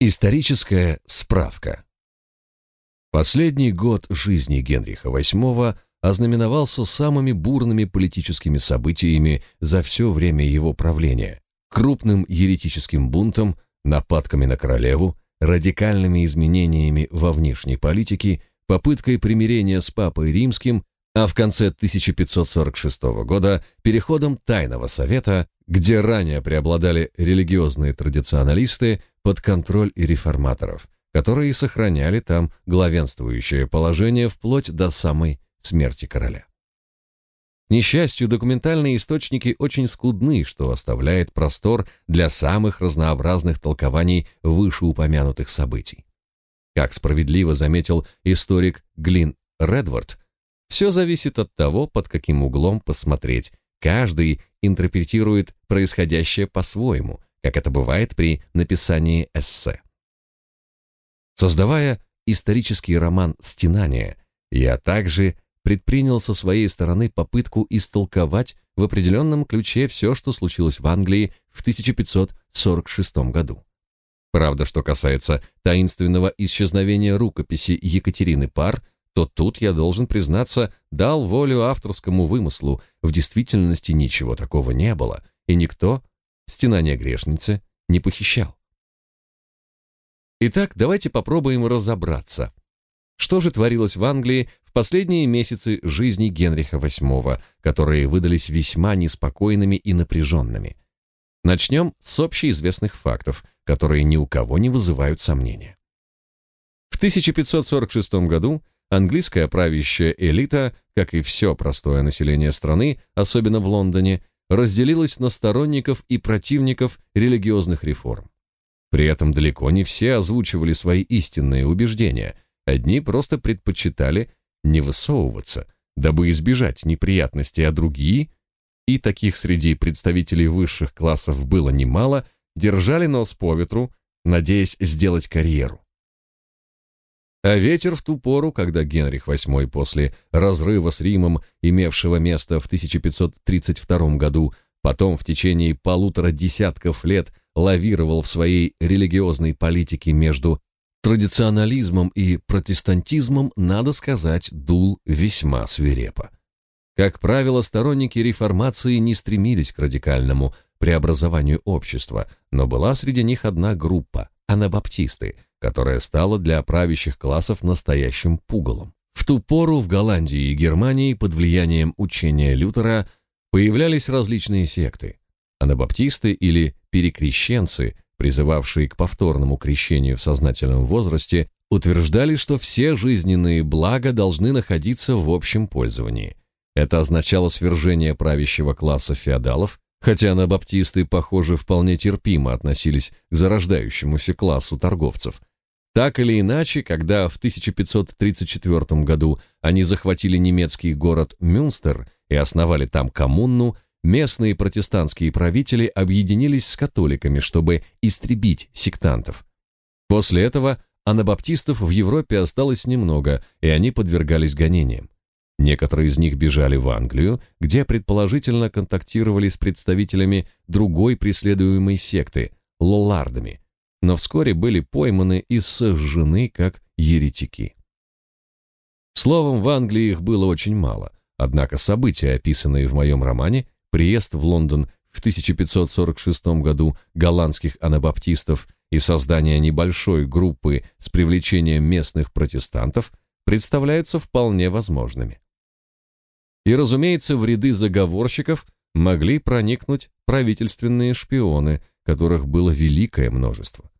Историческая справка. Последний год жизни Генриха VIII ознаменовался самыми бурными политическими событиями за все время его правления, крупным еретическим бунтом, нападками на королеву, радикальными изменениями во внешней политике, попыткой примирения с папой римским, а в конце 1546 года переходом Тайного совета, где ранее преобладали религиозные традиционалисты, под контроль и реформаторов, которые сохраняли там главенствующее положение вплоть до самой смерти короля. К несчастью, документальные источники очень скудны, что оставляет простор для самых разнообразных толкований вышеупомянутых событий. Как справедливо заметил историк Глин Редвард, все зависит от того, под каким углом посмотреть. Каждый интерпретирует происходящее по-своему, как это бывает при написании эссе. Создавая исторический роман «Стенание», я также предпринял со своей стороны попытку истолковать в определенном ключе все, что случилось в Англии в 1546 году. Правда, что касается таинственного исчезновения рукописи Екатерины Пар, то тут я должен признаться, дал волю авторскому вымыслу. В действительности ничего такого не было, и никто стенание грешницы не похищал. Итак, давайте попробуем разобраться. Что же творилось в Англии в последние месяцы жизни Генриха VIII, которые выдались весьма неспокойными и напряженными? Начнем с общеизвестных фактов, которые ни у кого не вызывают сомнения. В 1546 году английская правящая элита, как и все простое население страны, особенно в Лондоне, разделилась на сторонников и противников религиозных реформ. При этом далеко не все озвучивали свои истинные убеждения, одни просто предпочитали не высовываться, дабы избежать неприятностей, а другие, и таких среди представителей высших классов было немало, держали нос по ветру, надеясь сделать карьеру. А ветер в ту пору, когда Генрих VIII после разрыва с Римом, имевшего место в 1532 году, потом в течение полутора десятков лет лавировал в своей религиозной политике между традиционализмом и протестантизмом, надо сказать, дул весьма свирепо. Как правило, сторонники реформации не стремились к радикальному преобразованию общества, но была среди них одна группа – анабаптисты – которая стала для правящих классов настоящим пугалом. В ту пору в Голландии и Германии под влиянием учения Лютера появлялись различные секты. Анабаптисты или перекрещенцы, призывавшие к повторному крещению в сознательном возрасте, утверждали, что все жизненные блага должны находиться в общем пользовании. Это означало свержение правящего класса феодалов, хотя анабаптисты, похоже, вполне терпимо относились к зарождающемуся классу торговцев – так или иначе, когда в 1534 году они захватили немецкий город Мюнстер и основали там коммуну, местные протестантские правители объединились с католиками, чтобы истребить сектантов. После этого анабаптистов в Европе осталось немного, и они подвергались гонениям. Некоторые из них бежали в Англию, где предположительно контактировали с представителями другой преследуемой секты – лоллардами – но вскоре были пойманы и сожжены как еретики. Словом, в Англии их было очень мало, однако события, описанные в моем романе, приезд в Лондон в 1546 году голландских анабаптистов и создание небольшой группы с привлечением местных протестантов представляются вполне возможными. И, разумеется, в ряды заговорщиков могли проникнуть правительственные шпионы, которых было великое множество.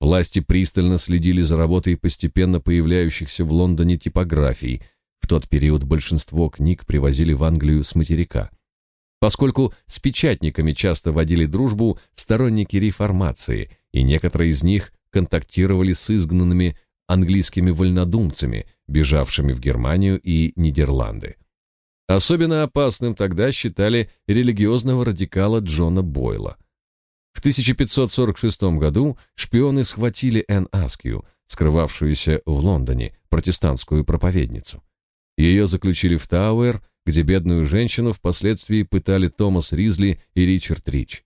Власти пристально следили за работой постепенно появляющихся в Лондоне типографий. В тот период большинство книг привозили в Англию с материка. Поскольку с печатниками часто водили дружбу сторонники реформации, и некоторые из них контактировали с изгнанными английскими вольнодумцами, бежавшими в Германию и Нидерланды. Особенно опасным тогда считали религиозного радикала Джона Бойла. В 1546 году шпионы схватили Энн Аскью, скрывавшуюся в Лондоне, протестантскую проповедницу. Ее заключили в Тауэр, где бедную женщину впоследствии пытали Томас Ризли и Ричард Рич.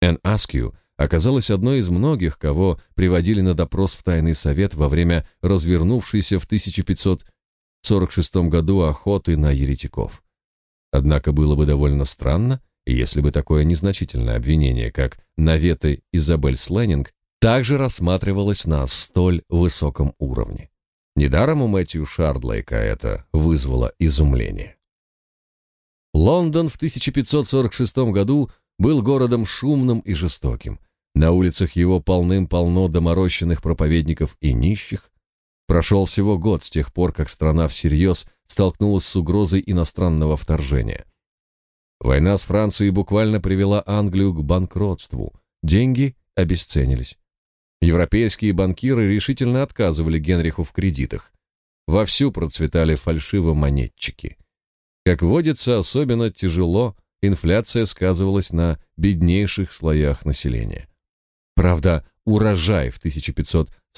Энн Аскью оказалась одной из многих, кого приводили на допрос в тайный совет во время развернувшейся в 1546 году охоты на еретиков. Однако было бы довольно странно, если бы такое незначительное обвинение, как наветы Изабель Сленнинг, также рассматривалось на столь высоком уровне. Недаром у Мэтью Шардлейка это вызвало изумление. Лондон в 1546 году был городом шумным и жестоким. На улицах его полным-полно доморощенных проповедников и нищих. Прошел всего год с тех пор, как страна всерьез столкнулась с угрозой иностранного вторжения. Война с Францией буквально привела Англию к банкротству. Деньги обесценились. Европейские банкиры решительно отказывали Генриху в кредитах. Вовсю процветали фальшивомонетчики. Как водится, особенно тяжело инфляция сказывалась на беднейших слоях населения. Правда, урожай в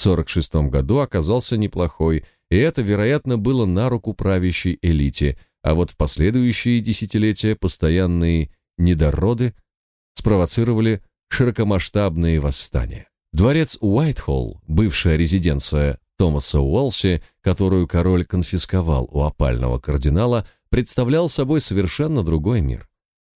1546 году оказался неплохой, и это, вероятно, было на руку правящей элите, а вот в последующие десятилетия постоянные недороды спровоцировали широкомасштабные восстания. Дворец Уайтхолл, бывшая резиденция Томаса Уолси, которую король конфисковал у опального кардинала, представлял собой совершенно другой мир.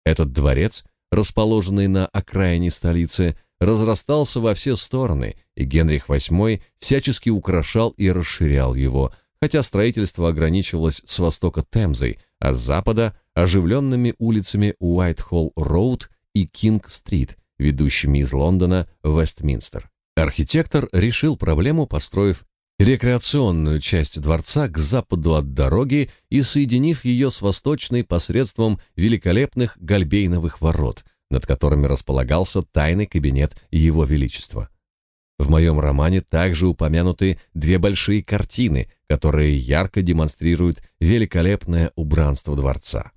Этот дворец, расположенный на окраине столицы, разрастался во все стороны, и Генрих VIII всячески украшал и расширял его, хотя строительство ограничивалось с востока Темзой, а с запада – оживленными улицами Уайтхолл-Роуд и Кинг-Стрит, ведущими из Лондона в Вестминстер. Архитектор решил проблему, построив рекреационную часть дворца к западу от дороги и соединив ее с восточной посредством великолепных гальбейновых ворот, над которыми располагался тайный кабинет Его Величества. В моем романе также упомянуты две большие картины, которые ярко демонстрируют великолепное убранство дворца.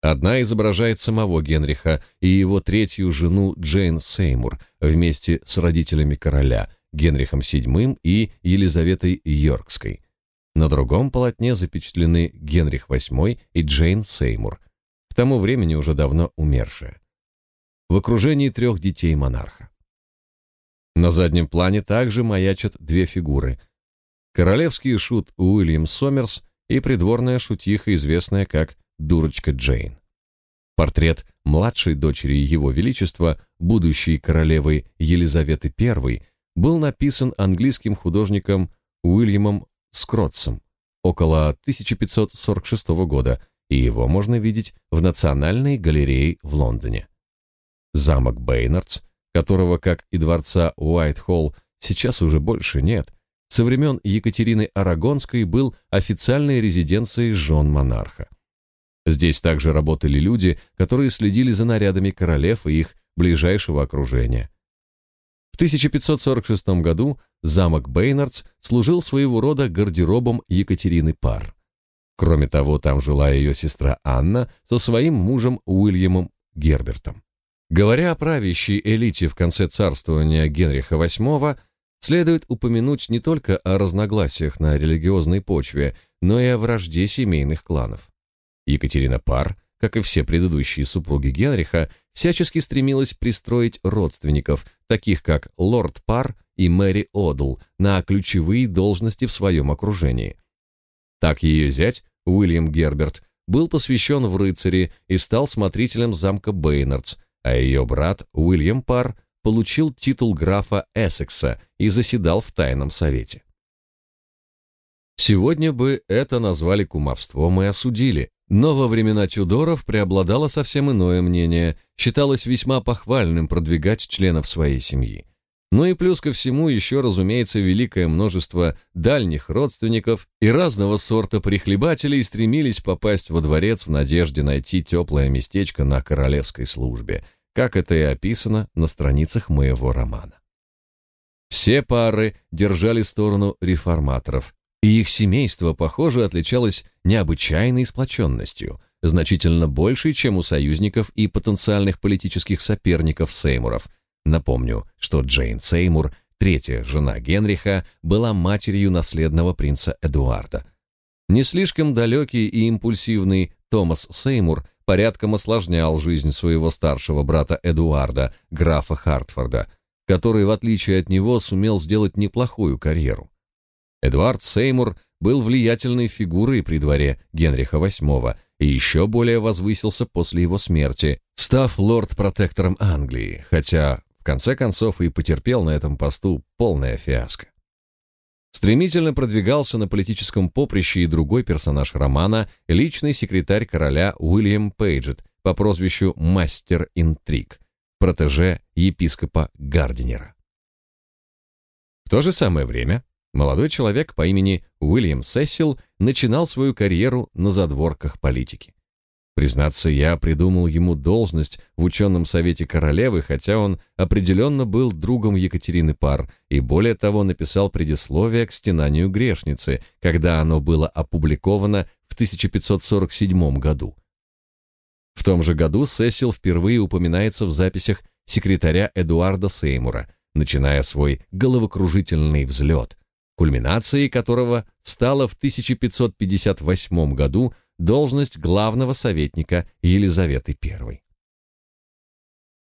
Одна изображает самого Генриха и его третью жену Джейн Сеймур вместе с родителями короля – Генрихом VII и Елизаветой Йоркской. На другом полотне запечатлены Генрих VIII и Джейн Сеймур, к тому времени уже давно умершая, в окружении трех детей монарха. На заднем плане также маячат две фигуры. Королевский шут Уильям Сомерс и придворная шутиха, известная как «Дурочка Джейн». Портрет младшей дочери Его Величества, будущей королевы Елизаветы I, был написан английским художником Уильямом Скротсом около 1546 года, и его можно видеть в Национальной галерее в Лондоне. Замок Бейнардс, которого, как и дворца Уайтхолл, сейчас уже больше нет, со времен Екатерины Арагонской был официальной резиденцией жен монарха. Здесь также работали люди, которые следили за нарядами королев и их ближайшего окружения. 1546 году замок Бейнардс служил своего рода гардеробом Екатерины Пар. Кроме того, там жила ее сестра Анна со своим мужем Уильямом Гербертом. Говоря о правящей элите в конце царствования Генриха VIII, следует упомянуть не только о разногласиях на религиозной почве, но и о вражде семейных кланов. Екатерина Пар – как и все предыдущие супруги Генриха, всячески стремилась пристроить родственников, таких как лорд Пар и Мэри Одл, на ключевые должности в своем окружении. Так ее зять, Уильям Герберт, был посвящен в рыцари и стал смотрителем замка Бейнардс, а ее брат Уильям Пар получил титул графа Эссекса и заседал в тайном совете. Сегодня бы это назвали кумовством и осудили, но во времена Тюдоров преобладало совсем иное мнение, считалось весьма похвальным продвигать членов своей семьи. Ну и плюс ко всему еще, разумеется, великое множество дальних родственников и разного сорта прихлебателей стремились попасть во дворец в надежде найти теплое местечко на королевской службе, как это и описано на страницах моего романа. Все пары держали сторону реформаторов, и их семейство, похоже, отличалось необычайной сплоченностью, значительно большей, чем у союзников и потенциальных политических соперников Сеймуров. Напомню, что Джейн Сеймур, третья жена Генриха, была матерью наследного принца Эдуарда. Не слишком далекий и импульсивный Томас Сеймур порядком осложнял жизнь своего старшего брата Эдуарда, графа Хартфорда, который, в отличие от него, сумел сделать неплохую карьеру. Эдуард Сеймур был влиятельной фигурой при дворе Генриха VIII и еще более возвысился после его смерти, став лорд-протектором Англии, хотя конце концов и потерпел на этом посту полное фиаско. Стремительно продвигался на политическом поприще и другой персонаж романа, личный секретарь короля Уильям Пейджет по прозвищу Мастер Интриг, протеже епископа Гардинера. В то же самое время молодой человек по имени Уильям Сесил начинал свою карьеру на задворках политики. Признаться, я придумал ему должность в ученом совете королевы, хотя он определенно был другом Екатерины Пар и более того написал предисловие к стенанию грешницы, когда оно было опубликовано в 1547 году. В том же году Сесил впервые упоминается в записях секретаря Эдуарда Сеймура, начиная свой головокружительный взлет, кульминацией которого стала в 1558 году должность главного советника Елизаветы I.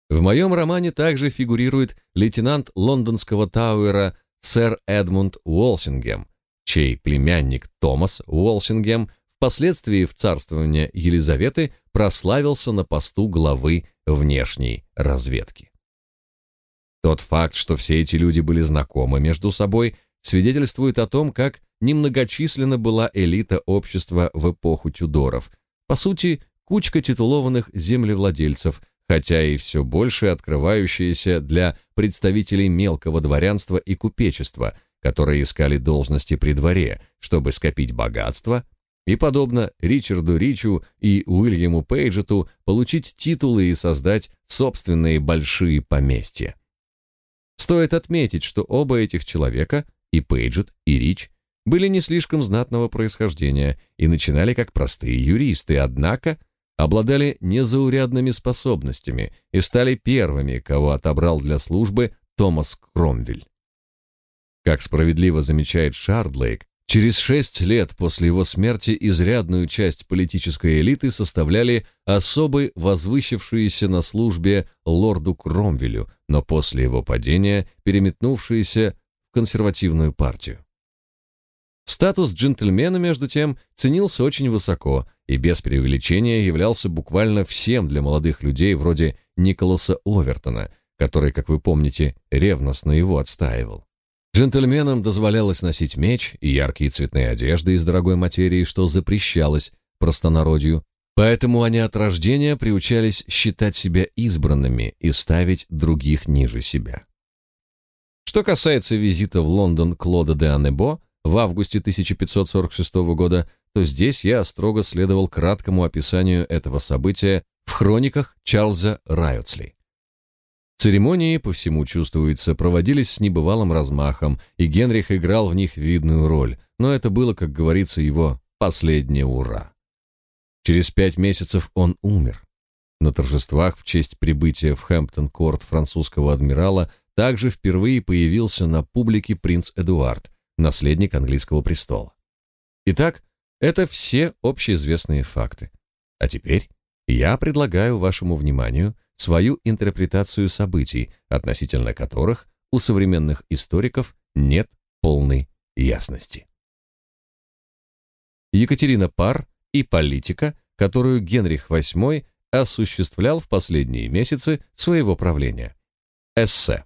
В моем романе также фигурирует лейтенант лондонского Тауэра сэр Эдмунд Уолсингем, чей племянник Томас Уолсингем впоследствии в царствование Елизаветы прославился на посту главы внешней разведки. Тот факт, что все эти люди были знакомы между собой, свидетельствует о том, как немногочисленна была элита общества в эпоху Тюдоров. По сути, кучка титулованных землевладельцев, хотя и все больше открывающаяся для представителей мелкого дворянства и купечества, которые искали должности при дворе, чтобы скопить богатство и, подобно Ричарду Ричу и Уильяму Пейджету, получить титулы и создать собственные большие поместья. Стоит отметить, что оба этих человека и Пейджет, и Рич были не слишком знатного происхождения и начинали как простые юристы, однако обладали незаурядными способностями и стали первыми, кого отобрал для службы Томас Кромвель. Как справедливо замечает Шардлейк, через шесть лет после его смерти изрядную часть политической элиты составляли особы, возвысившиеся на службе лорду Кромвелю, но после его падения переметнувшиеся консервативную партию. Статус джентльмена, между тем, ценился очень высоко и без преувеличения являлся буквально всем для молодых людей вроде Николаса Овертона, который, как вы помните, ревностно его отстаивал. Джентльменам дозволялось носить меч и яркие цветные одежды из дорогой материи, что запрещалось простонародью, поэтому они от рождения приучались считать себя избранными и ставить других ниже себя. Что касается визита в Лондон Клода де Аннебо в августе 1546 года, то здесь я строго следовал краткому описанию этого события в хрониках Чарльза Райотсли. Церемонии, по всему чувствуется, проводились с небывалым размахом, и Генрих играл в них видную роль, но это было, как говорится, его последнее ура. Через пять месяцев он умер. На торжествах в честь прибытия в Хэмптон-корт французского адмирала также впервые появился на публике принц Эдуард, наследник английского престола. Итак, это все общеизвестные факты. А теперь я предлагаю вашему вниманию свою интерпретацию событий, относительно которых у современных историков нет полной ясности. Екатерина Пар и политика, которую Генрих VIII осуществлял в последние месяцы своего правления. Эссе.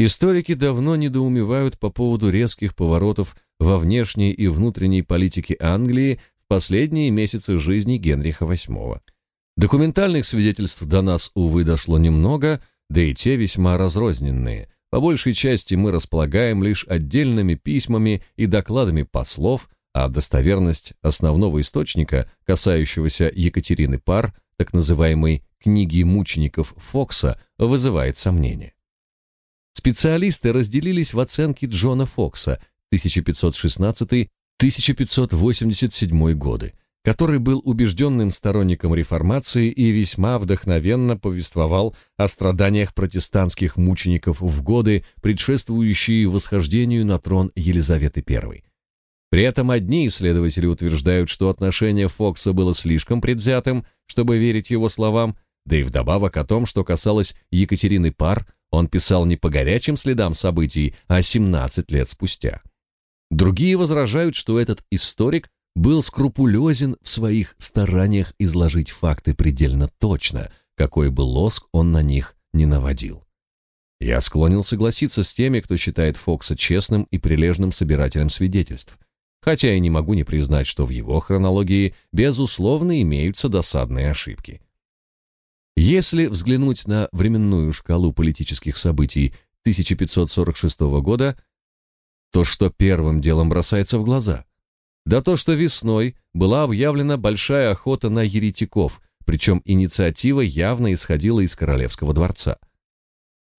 Историки давно недоумевают по поводу резких поворотов во внешней и внутренней политике Англии в последние месяцы жизни Генриха VIII. Документальных свидетельств до нас, увы, дошло немного, да и те весьма разрозненные. По большей части мы располагаем лишь отдельными письмами и докладами послов, а достоверность основного источника, касающегося Екатерины Пар, так называемой «книги мучеников Фокса», вызывает сомнения. Специалисты разделились в оценке Джона Фокса 1516-1587 годы, который был убежденным сторонником реформации и весьма вдохновенно повествовал о страданиях протестантских мучеников в годы, предшествующие восхождению на трон Елизаветы I. При этом одни исследователи утверждают, что отношение Фокса было слишком предвзятым, чтобы верить его словам, да и вдобавок о том, что касалось Екатерины Пар, он писал не по горячим следам событий, а 17 лет спустя. Другие возражают, что этот историк был скрупулезен в своих стараниях изложить факты предельно точно, какой бы лоск он на них не наводил. Я склонен согласиться с теми, кто считает Фокса честным и прилежным собирателем свидетельств, хотя и не могу не признать, что в его хронологии, безусловно, имеются досадные ошибки. Если взглянуть на временную шкалу политических событий 1546 года, то что первым делом бросается в глаза? Да то, что весной была объявлена большая охота на еретиков, причем инициатива явно исходила из королевского дворца.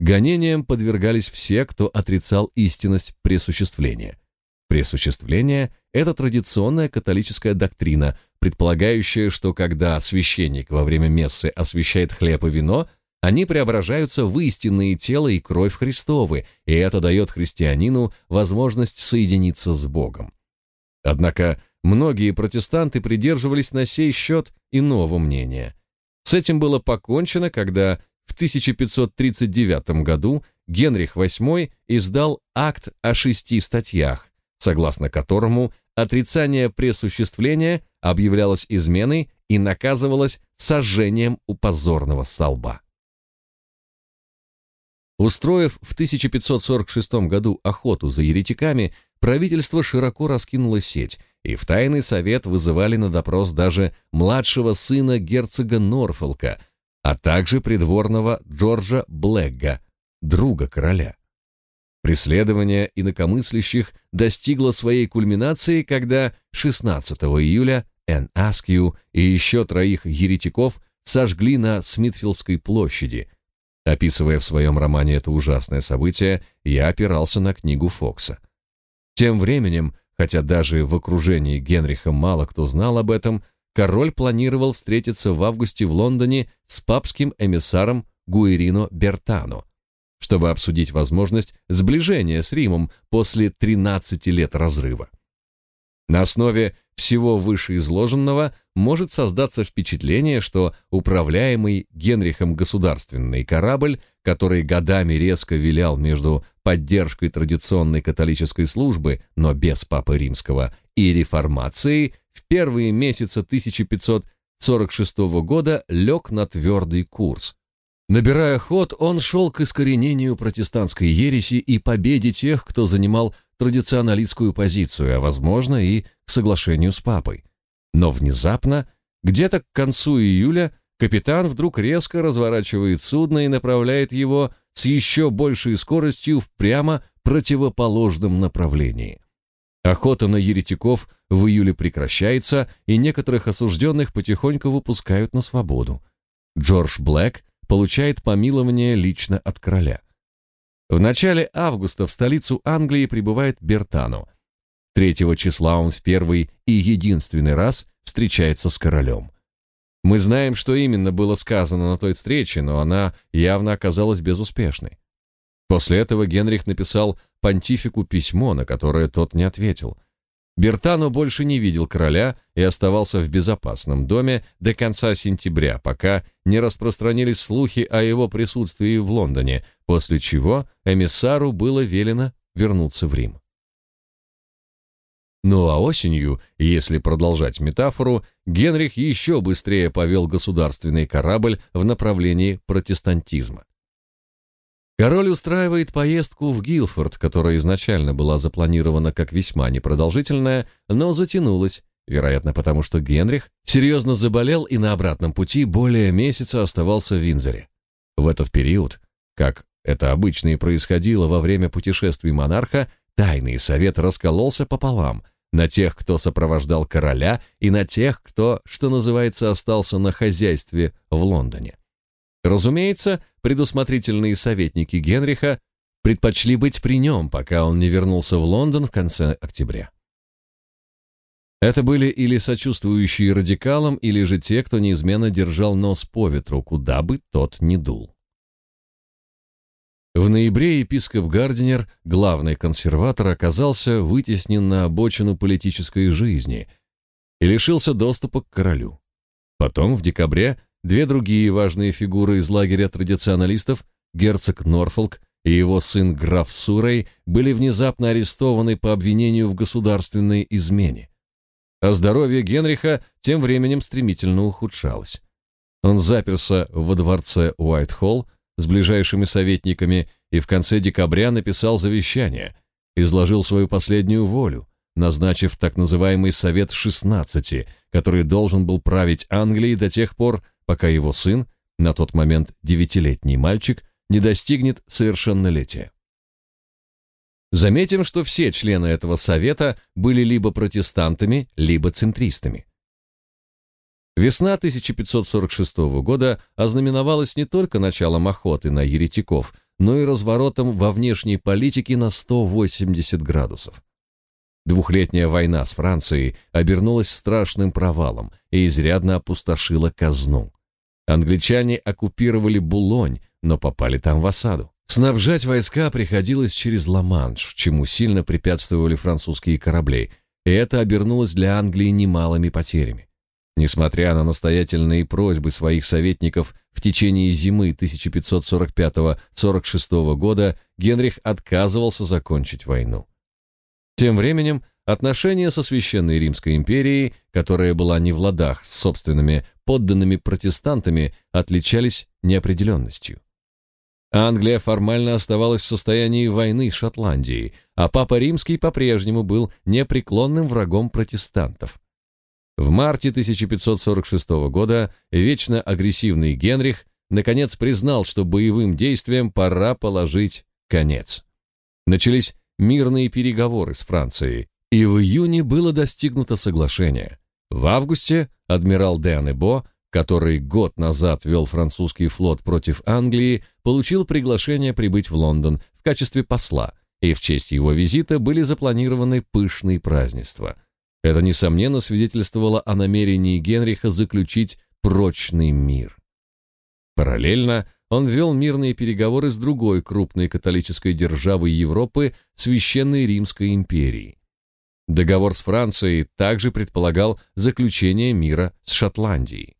Гонениям подвергались все, кто отрицал истинность пресуществления. Пресуществление – это традиционная католическая доктрина, предполагающая, что когда священник во время мессы освящает хлеб и вино, они преображаются в истинные тело и кровь Христовы, и это дает христианину возможность соединиться с Богом. Однако многие протестанты придерживались на сей счет иного мнения. С этим было покончено, когда в 1539 году Генрих VIII издал акт о шести статьях, согласно которому отрицание пресуществления объявлялось изменой и наказывалось сожжением у позорного столба. Устроив в 1546 году охоту за еретиками, правительство широко раскинуло сеть, и в тайный совет вызывали на допрос даже младшего сына герцога Норфолка, а также придворного Джорджа Блэгга, друга короля. Преследование инакомыслящих достигло своей кульминации, когда 16 июля Энн Аскью и еще троих еретиков сожгли на Смитфилдской площади. Описывая в своем романе это ужасное событие, я опирался на книгу Фокса. Тем временем, хотя даже в окружении Генриха мало кто знал об этом, король планировал встретиться в августе в Лондоне с папским эмиссаром Гуэрино Бертано, чтобы обсудить возможность сближения с Римом после 13 лет разрыва. На основе всего вышеизложенного может создаться впечатление, что управляемый Генрихом государственный корабль, который годами резко вилял между поддержкой традиционной католической службы, но без Папы Римского, и реформацией, в первые месяцы 1546 года лег на твердый курс. Набирая ход, он шел к искоренению протестантской ереси и победе тех, кто занимал традиционалистскую позицию, а возможно и к соглашению с папой. Но внезапно, где-то к концу июля, капитан вдруг резко разворачивает судно и направляет его с еще большей скоростью в прямо противоположном направлении. Охота на еретиков в июле прекращается, и некоторых осужденных потихоньку выпускают на свободу. Джордж Блэк получает помилование лично от короля. В начале августа в столицу Англии прибывает Бертано. 3 числа он в первый и единственный раз встречается с королем. Мы знаем, что именно было сказано на той встрече, но она явно оказалась безуспешной. После этого Генрих написал понтифику письмо, на которое тот не ответил – Бертано больше не видел короля и оставался в безопасном доме до конца сентября, пока не распространились слухи о его присутствии в Лондоне, после чего эмиссару было велено вернуться в Рим. Ну а осенью, если продолжать метафору, Генрих еще быстрее повел государственный корабль в направлении протестантизма. Король устраивает поездку в Гилфорд, которая изначально была запланирована как весьма непродолжительная, но затянулась, вероятно, потому что Генрих серьезно заболел и на обратном пути более месяца оставался в Винзоре. В этот период, как это обычно и происходило во время путешествий монарха, тайный совет раскололся пополам на тех, кто сопровождал короля, и на тех, кто, что называется, остался на хозяйстве в Лондоне. Разумеется, предусмотрительные советники Генриха предпочли быть при нем, пока он не вернулся в Лондон в конце октября. Это были или сочувствующие радикалам, или же те, кто неизменно держал нос по ветру, куда бы тот ни дул. В ноябре епископ Гардинер, главный консерватор, оказался вытеснен на обочину политической жизни и лишился доступа к королю. Потом, в декабре, две другие важные фигуры из лагеря традиционалистов, герцог Норфолк и его сын граф Сурей, были внезапно арестованы по обвинению в государственной измене. А здоровье Генриха тем временем стремительно ухудшалось. Он заперся во дворце Уайт-Холл с ближайшими советниками и в конце декабря написал завещание, изложил свою последнюю волю, назначив так называемый Совет 16, который должен был править Англией до тех пор, пока его сын, на тот момент девятилетний мальчик, не достигнет совершеннолетия. Заметим, что все члены этого совета были либо протестантами, либо центристами. Весна 1546 года ознаменовалась не только началом охоты на еретиков, но и разворотом во внешней политике на 180 градусов. Двухлетняя война с Францией обернулась страшным провалом и изрядно опустошила казну. Англичане оккупировали Булонь, но попали там в осаду. Снабжать войска приходилось через Ла-Манш, чему сильно препятствовали французские корабли, и это обернулось для Англии немалыми потерями. Несмотря на настоятельные просьбы своих советников в течение зимы 1545-46 года, Генрих отказывался закончить войну. Тем временем отношения со Священной Римской империей, которая была не в ладах с собственными подданными протестантами, отличались неопределенностью. Англия формально оставалась в состоянии войны с Шотландией, а Папа Римский по-прежнему был непреклонным врагом протестантов. В марте 1546 года вечно агрессивный Генрих наконец признал, что боевым действиям пора положить конец. Начались мирные переговоры с Францией, и в июне было достигнуто соглашение. В августе адмирал де Анебо который год назад вел французский флот против Англии, получил приглашение прибыть в Лондон в качестве посла, и в честь его визита были запланированы пышные празднества. Это, несомненно, свидетельствовало о намерении Генриха заключить прочный мир. Параллельно он вел мирные переговоры с другой крупной католической державой Европы, Священной Римской империей. Договор с Францией также предполагал заключение мира с Шотландией.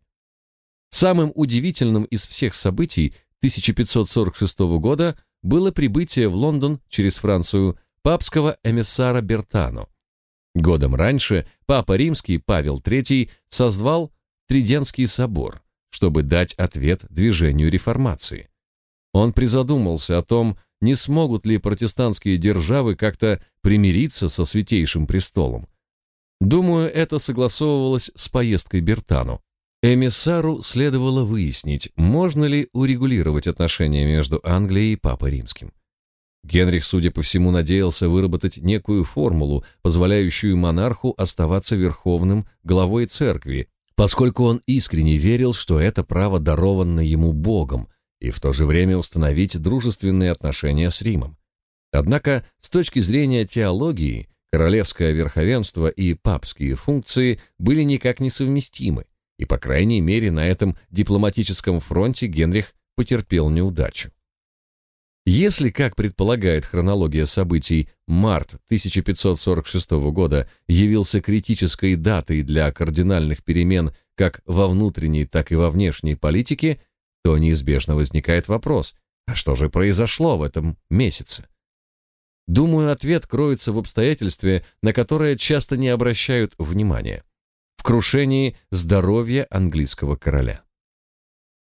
Самым удивительным из всех событий 1546 года было прибытие в Лондон через Францию папского эмиссара Бертано. Годом раньше папа римский Павел III созвал Триденский собор, чтобы дать ответ движению реформации. Он призадумался о том, не смогут ли протестантские державы как-то примириться со Святейшим престолом. Думаю, это согласовывалось с поездкой Бертану. Эмиссару следовало выяснить, можно ли урегулировать отношения между Англией и Папой Римским. Генрих, судя по всему, надеялся выработать некую формулу, позволяющую монарху оставаться верховным главой церкви, поскольку он искренне верил, что это право даровано ему Богом, и в то же время установить дружественные отношения с Римом. Однако, с точки зрения теологии, королевское верховенство и папские функции были никак не совместимы и, по крайней мере, на этом дипломатическом фронте Генрих потерпел неудачу. Если, как предполагает хронология событий, март 1546 года явился критической датой для кардинальных перемен как во внутренней, так и во внешней политике, то неизбежно возникает вопрос, а что же произошло в этом месяце? Думаю, ответ кроется в обстоятельстве, на которое часто не обращают внимания в крушении здоровья английского короля.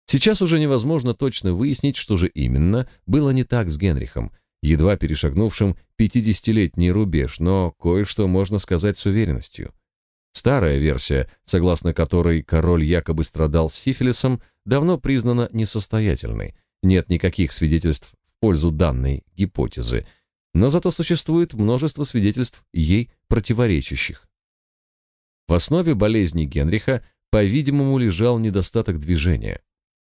Сейчас уже невозможно точно выяснить, что же именно было не так с Генрихом, едва перешагнувшим 50-летний рубеж, но кое-что можно сказать с уверенностью. Старая версия, согласно которой король якобы страдал сифилисом, давно признана несостоятельной. Нет никаких свидетельств в пользу данной гипотезы, но зато существует множество свидетельств ей противоречащих. В основе болезни Генриха, по-видимому, лежал недостаток движения.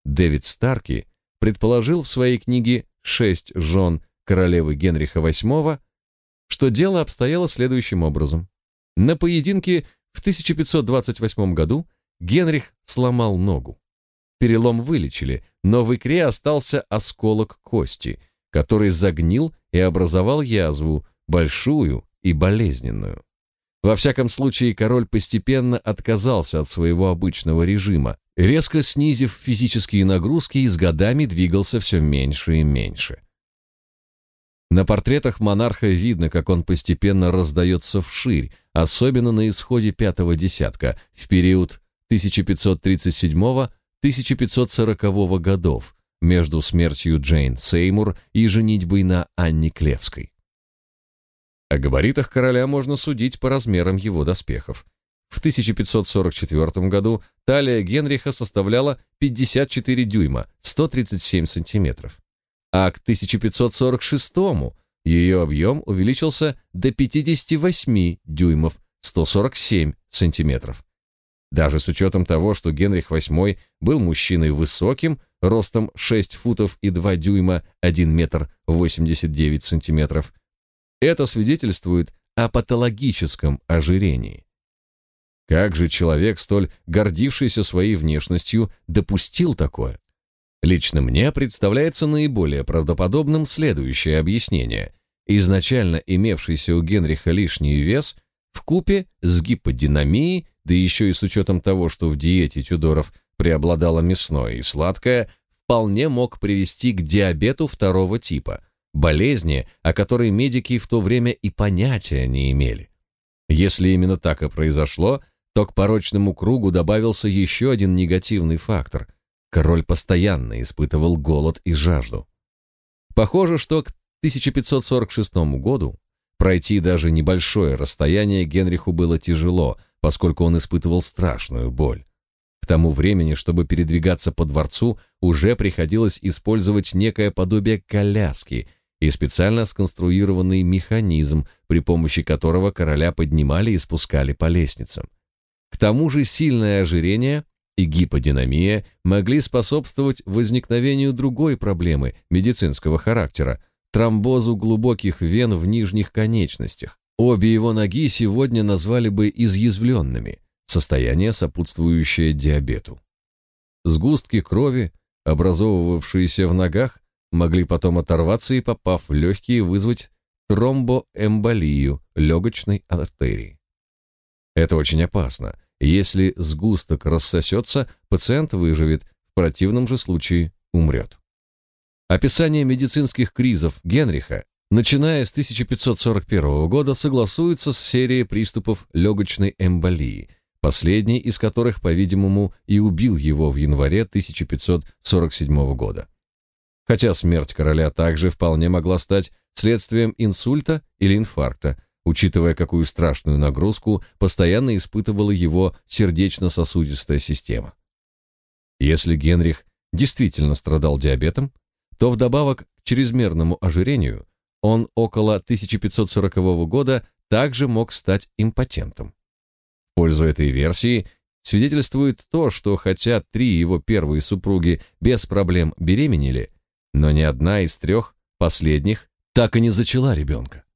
Дэвид Старки предположил в своей книге «Шесть жен королевы Генриха VIII», что дело обстояло следующим образом. На поединке в 1528 году Генрих сломал ногу. Перелом вылечили, но в икре остался осколок кости, который загнил и образовал язву, большую и болезненную. Во всяком случае, король постепенно отказался от своего обычного режима, резко снизив физические нагрузки и с годами двигался все меньше и меньше. На портретах монарха видно, как он постепенно раздается вширь, особенно на исходе пятого десятка, в период 1537-1540 годов, между смертью Джейн Сеймур и женитьбой на Анне Клевской. О габаритах короля можно судить по размерам его доспехов. В 1544 году талия Генриха составляла 54 дюйма, 137 сантиметров. А к 1546 ее объем увеличился до 58 дюймов, 147 сантиметров. Даже с учетом того, что Генрих VIII был мужчиной высоким, ростом 6 футов и 2 дюйма, 1 метр 89 сантиметров, это свидетельствует о патологическом ожирении. Как же человек, столь гордившийся своей внешностью, допустил такое? Лично мне представляется наиболее правдоподобным следующее объяснение. Изначально имевшийся у Генриха лишний вес в купе с гиподинамией, да еще и с учетом того, что в диете Тюдоров преобладало мясное и сладкое, вполне мог привести к диабету второго типа, болезни, о которой медики в то время и понятия не имели. Если именно так и произошло, то к порочному кругу добавился еще один негативный фактор. Король постоянно испытывал голод и жажду. Похоже, что к 1546 году пройти даже небольшое расстояние Генриху было тяжело, поскольку он испытывал страшную боль. К тому времени, чтобы передвигаться по дворцу, уже приходилось использовать некое подобие коляски и специально сконструированный механизм, при помощи которого короля поднимали и спускали по лестницам. К тому же сильное ожирение и гиподинамия могли способствовать возникновению другой проблемы медицинского характера – тромбозу глубоких вен в нижних конечностях. Обе его ноги сегодня назвали бы изъязвленными, состояние, сопутствующее диабету. Сгустки крови, образовывавшиеся в ногах, могли потом оторваться и, попав в легкие, вызвать тромбоэмболию легочной артерии. Это очень опасно. Если сгусток рассосется, пациент выживет, в противном же случае умрет. Описание медицинских кризов Генриха, начиная с 1541 года, согласуется с серией приступов легочной эмболии, последний из которых, по-видимому, и убил его в январе 1547 года хотя смерть короля также вполне могла стать следствием инсульта или инфаркта, учитывая, какую страшную нагрузку постоянно испытывала его сердечно-сосудистая система. Если Генрих действительно страдал диабетом, то вдобавок к чрезмерному ожирению он около 1540 года также мог стать импотентом. В пользу этой версии свидетельствует то, что хотя три его первые супруги без проблем беременели, но ни одна из трех последних так и не зачала ребенка.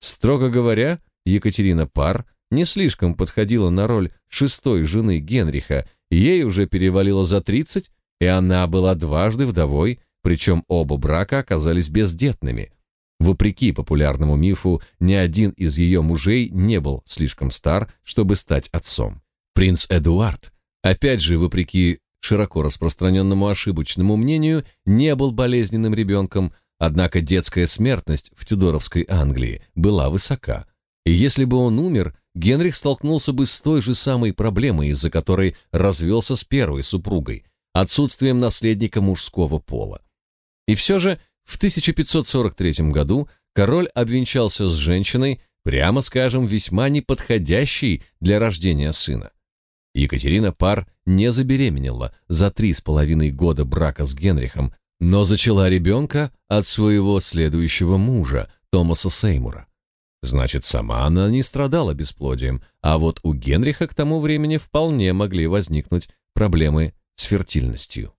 Строго говоря, Екатерина Пар не слишком подходила на роль шестой жены Генриха, ей уже перевалило за 30, и она была дважды вдовой, причем оба брака оказались бездетными. Вопреки популярному мифу, ни один из ее мужей не был слишком стар, чтобы стать отцом. Принц Эдуард, опять же, вопреки широко распространенному ошибочному мнению, не был болезненным ребенком, однако детская смертность в Тюдоровской Англии была высока. И если бы он умер, Генрих столкнулся бы с той же самой проблемой, из-за которой развелся с первой супругой – отсутствием наследника мужского пола. И все же в 1543 году король обвенчался с женщиной, прямо скажем, весьма неподходящей для рождения сына. Екатерина Пар не забеременела за три с половиной года брака с Генрихом, но зачала ребенка от своего следующего мужа, Томаса Сеймура. Значит, сама она не страдала бесплодием, а вот у Генриха к тому времени вполне могли возникнуть проблемы с фертильностью.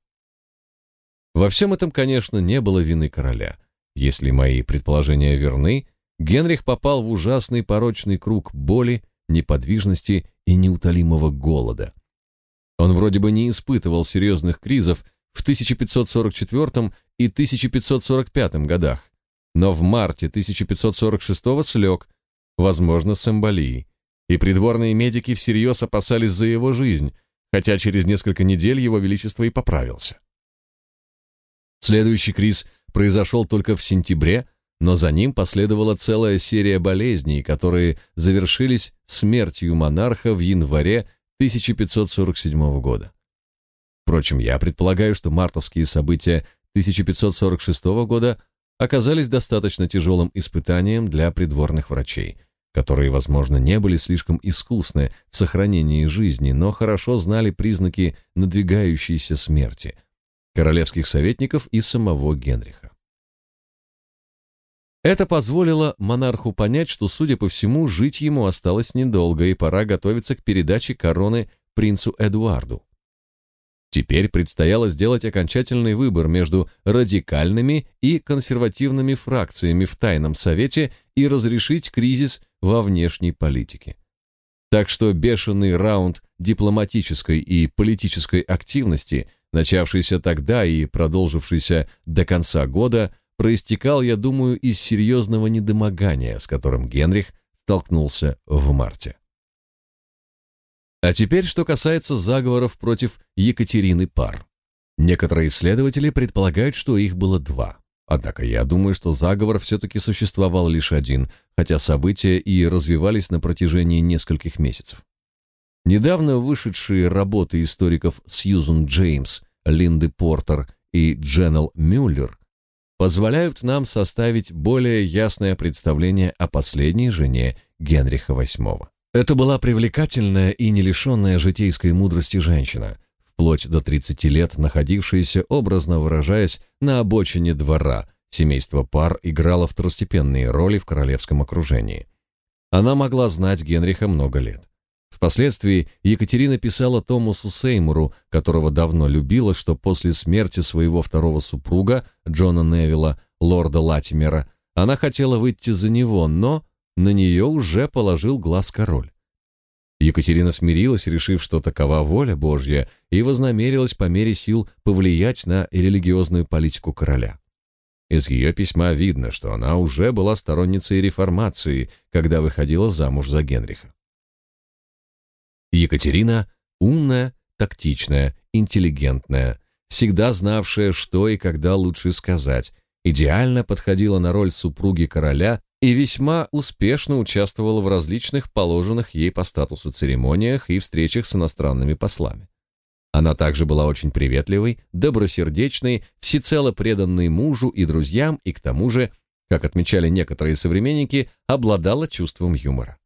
Во всем этом, конечно, не было вины короля. Если мои предположения верны, Генрих попал в ужасный порочный круг боли, неподвижности и неутолимого голода. Он вроде бы не испытывал серьезных кризов в 1544 и 1545 годах, но в марте 1546 слег, возможно, с эмболией, и придворные медики всерьез опасались за его жизнь, хотя через несколько недель его величество и поправился. Следующий криз произошел только в сентябре, но за ним последовала целая серия болезней, которые завершились смертью монарха в январе 1547 года. Впрочем, я предполагаю, что мартовские события 1546 года оказались достаточно тяжелым испытанием для придворных врачей, которые, возможно, не были слишком искусны в сохранении жизни, но хорошо знали признаки надвигающейся смерти королевских советников и самого Генриха. Это позволило монарху понять, что, судя по всему, жить ему осталось недолго, и пора готовиться к передаче короны принцу Эдуарду. Теперь предстояло сделать окончательный выбор между радикальными и консервативными фракциями в Тайном Совете и разрешить кризис во внешней политике. Так что бешеный раунд дипломатической и политической активности, начавшийся тогда и продолжившийся до конца года, проистекал, я думаю, из серьезного недомогания, с которым Генрих столкнулся в марте. А теперь, что касается заговоров против Екатерины Пар. Некоторые исследователи предполагают, что их было два. Однако я думаю, что заговор все-таки существовал лишь один, хотя события и развивались на протяжении нескольких месяцев. Недавно вышедшие работы историков Сьюзен Джеймс, Линды Портер и Дженнел Мюллер позволяют нам составить более ясное представление о последней жене Генриха VIII. Это была привлекательная и не лишенная житейской мудрости женщина, вплоть до 30 лет находившаяся, образно выражаясь, на обочине двора. Семейство пар играло второстепенные роли в королевском окружении. Она могла знать Генриха много лет. Впоследствии Екатерина писала Томасу Сеймуру, которого давно любила, что после смерти своего второго супруга, Джона Невилла, лорда Латимера, она хотела выйти за него, но на нее уже положил глаз король. Екатерина смирилась, решив, что такова воля Божья, и вознамерилась по мере сил повлиять на религиозную политику короля. Из ее письма видно, что она уже была сторонницей реформации, когда выходила замуж за Генриха. Екатерина умная, тактичная, интеллигентная, всегда знавшая, что и когда лучше сказать, идеально подходила на роль супруги короля и весьма успешно участвовала в различных положенных ей по статусу церемониях и встречах с иностранными послами. Она также была очень приветливой, добросердечной, всецело преданной мужу и друзьям и к тому же, как отмечали некоторые современники, обладала чувством юмора.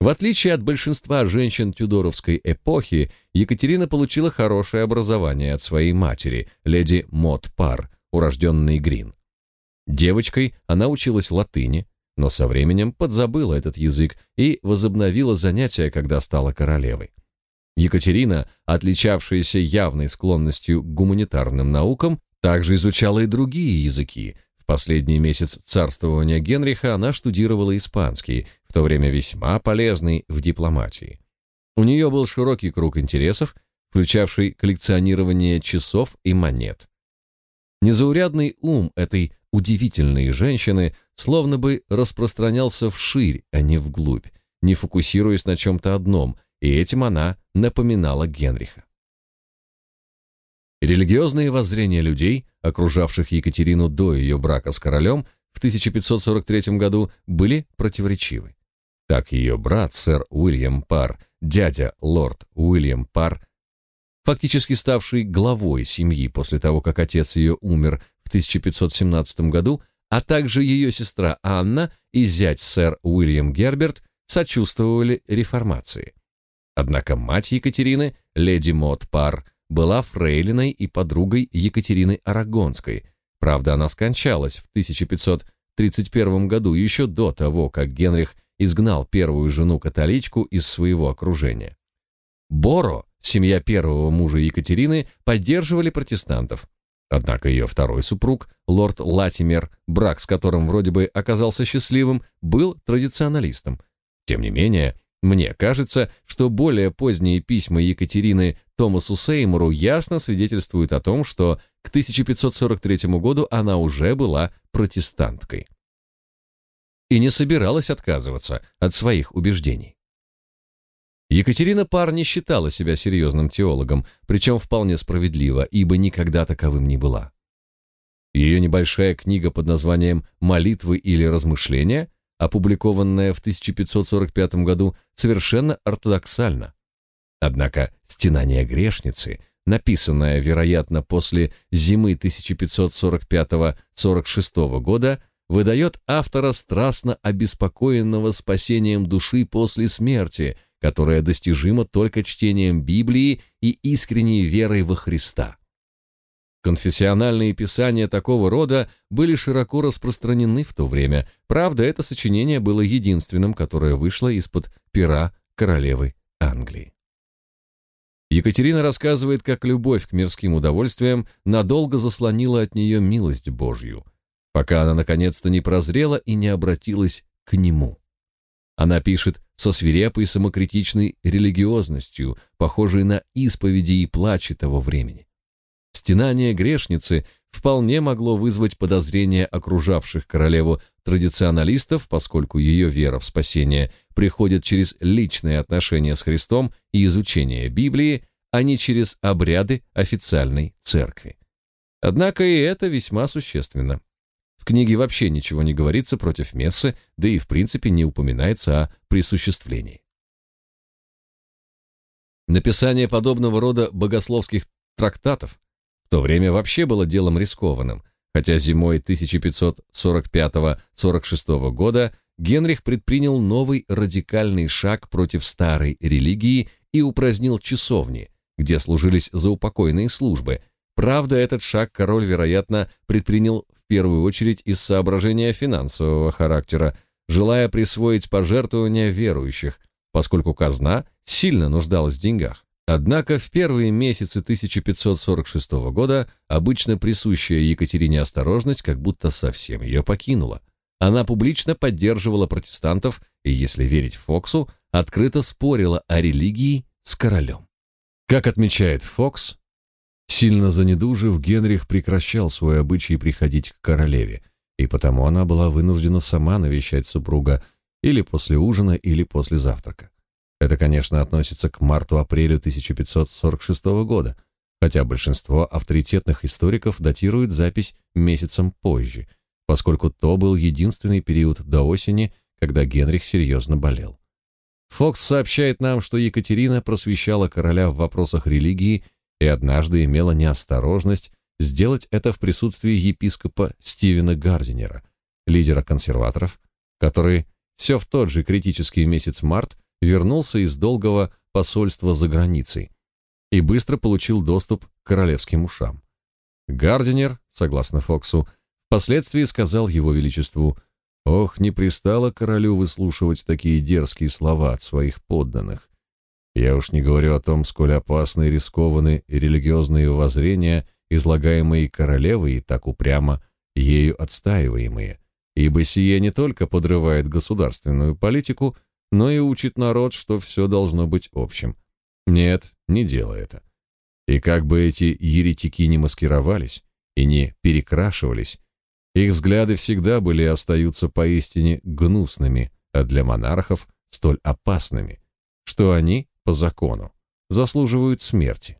В отличие от большинства женщин тюдоровской эпохи, Екатерина получила хорошее образование от своей матери, леди Мот Пар, урожденной Грин. Девочкой она училась латыни, но со временем подзабыла этот язык и возобновила занятия, когда стала королевой. Екатерина, отличавшаяся явной склонностью к гуманитарным наукам, также изучала и другие языки. В последний месяц царствования Генриха она штудировала испанский, в то время весьма полезный в дипломатии. У нее был широкий круг интересов, включавший коллекционирование часов и монет. Незаурядный ум этой удивительной женщины словно бы распространялся вширь, а не вглубь, не фокусируясь на чем-то одном, и этим она напоминала Генриха. Религиозные воззрения людей, окружавших Екатерину до ее брака с королем в 1543 году, были противоречивы. Так ее брат, сэр Уильям Пар, дядя лорд Уильям Пар, фактически ставший главой семьи после того, как отец ее умер в 1517 году, а также ее сестра Анна и зять сэр Уильям Герберт сочувствовали реформации. Однако мать Екатерины, леди Мот Пар, была фрейлиной и подругой Екатерины Арагонской. Правда, она скончалась в 1531 году, еще до того, как Генрих изгнал первую жену-католичку из своего окружения. Боро, семья первого мужа Екатерины, поддерживали протестантов, Однако ее второй супруг, лорд Латимер, брак с которым вроде бы оказался счастливым, был традиционалистом. Тем не менее, Мне кажется, что более поздние письма Екатерины Томасу Сеймуру ясно свидетельствуют о том, что к 1543 году она уже была протестанткой и не собиралась отказываться от своих убеждений. Екатерина Пар не считала себя серьезным теологом, причем вполне справедливо, ибо никогда таковым не была. Ее небольшая книга под названием «Молитвы или размышления», опубликованная в 1545 году, совершенно ортодоксальна. Однако «Стенание грешницы», написанная, вероятно, после зимы 1545-46 года, выдает автора страстно обеспокоенного спасением души после смерти, которое достижимо только чтением Библии и искренней верой во Христа. Конфессиональные писания такого рода были широко распространены в то время. Правда, это сочинение было единственным, которое вышло из-под пера королевы Англии. Екатерина рассказывает, как любовь к мирским удовольствиям надолго заслонила от нее милость Божью, пока она наконец-то не прозрела и не обратилась к нему. Она пишет со свирепой самокритичной религиозностью, похожей на исповеди и плачи того времени. Стенание грешницы вполне могло вызвать подозрения окружавших королеву традиционалистов, поскольку ее вера в спасение приходит через личные отношения с Христом и изучение Библии, а не через обряды официальной церкви. Однако и это весьма существенно. В книге вообще ничего не говорится против мессы, да и в принципе не упоминается о присуществлении. Написание подобного рода богословских трактатов в то время вообще было делом рискованным, хотя зимой 1545-46 года Генрих предпринял новый радикальный шаг против старой религии и упразднил часовни, где служились заупокойные службы. Правда, этот шаг король, вероятно, предпринял первую очередь из соображения финансового характера, желая присвоить пожертвования верующих, поскольку казна сильно нуждалась в деньгах. Однако в первые месяцы 1546 года обычно присущая Екатерине осторожность как будто совсем ее покинула. Она публично поддерживала протестантов и, если верить Фоксу, открыто спорила о религии с королем. Как отмечает Фокс, сильно занедужив, Генрих прекращал свой обычай приходить к королеве, и потому она была вынуждена сама навещать супруга или после ужина, или после завтрака. Это, конечно, относится к марту-апрелю 1546 года, хотя большинство авторитетных историков датируют запись месяцем позже, поскольку то был единственный период до осени, когда Генрих серьезно болел. Фокс сообщает нам, что Екатерина просвещала короля в вопросах религии и однажды имела неосторожность сделать это в присутствии епископа Стивена Гардинера, лидера консерваторов, который все в тот же критический месяц март вернулся из долгого посольства за границей и быстро получил доступ к королевским ушам. Гардинер, согласно Фоксу, впоследствии сказал его величеству, «Ох, не пристало королю выслушивать такие дерзкие слова от своих подданных. Я уж не говорю о том, сколь опасны и рискованы религиозные воззрения, излагаемые королевой и так упрямо ею отстаиваемые, ибо сие не только подрывает государственную политику, но и учит народ, что все должно быть общим. Нет, не делай это. И как бы эти еретики не маскировались и не перекрашивались, их взгляды всегда были и остаются поистине гнусными, а для монархов столь опасными, что они, по закону, заслуживают смерти.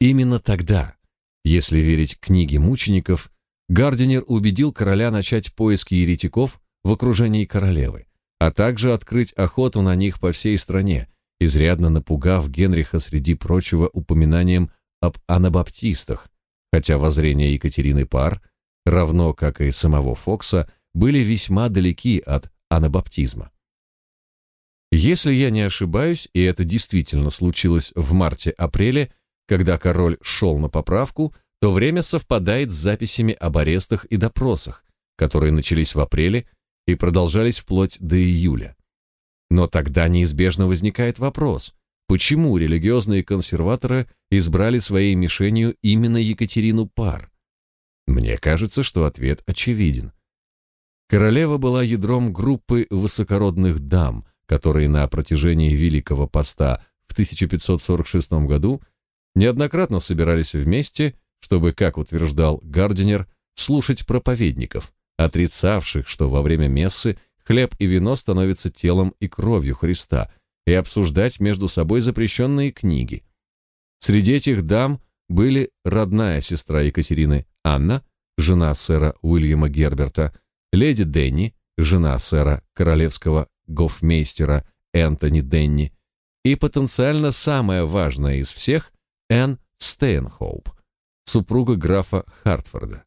Именно тогда, если верить книге мучеников, Гардинер убедил короля начать поиски еретиков в окружении королевы, а также открыть охоту на них по всей стране, изрядно напугав Генриха среди прочего упоминанием об анабаптистах, хотя воззрения Екатерины Пар, равно как и самого Фокса, были весьма далеки от анабаптизма. Если я не ошибаюсь, и это действительно случилось в марте-апреле, когда король шел на поправку, то время совпадает с записями об арестах и допросах, которые начались в апреле и продолжались вплоть до июля. Но тогда неизбежно возникает вопрос, почему религиозные консерваторы избрали своей мишенью именно Екатерину Пар? Мне кажется, что ответ очевиден. Королева была ядром группы высокородных дам, которые на протяжении Великого Поста в 1546 году неоднократно собирались вместе, чтобы, как утверждал Гардинер, слушать проповедников, отрицавших, что во время мессы хлеб и вино становятся телом и кровью Христа, и обсуждать между собой запрещенные книги. Среди этих дам были родная сестра Екатерины Анна, жена сэра Уильяма Герберта, леди Денни, жена сэра королевского гофмейстера Энтони Денни, и потенциально самая важная из всех Энн Стейнхоуп, супруга графа Хартфорда.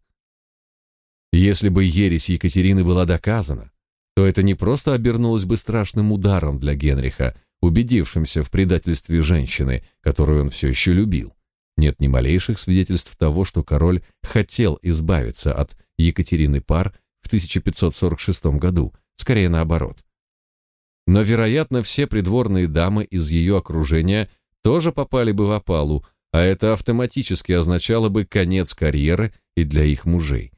Если бы ересь Екатерины была доказана, то это не просто обернулось бы страшным ударом для Генриха, убедившимся в предательстве женщины, которую он все еще любил. Нет ни малейших свидетельств того, что король хотел избавиться от Екатерины Пар в 1546 году, скорее наоборот. Но, вероятно, все придворные дамы из ее окружения тоже попали бы в опалу, а это автоматически означало бы конец карьеры и для их мужей.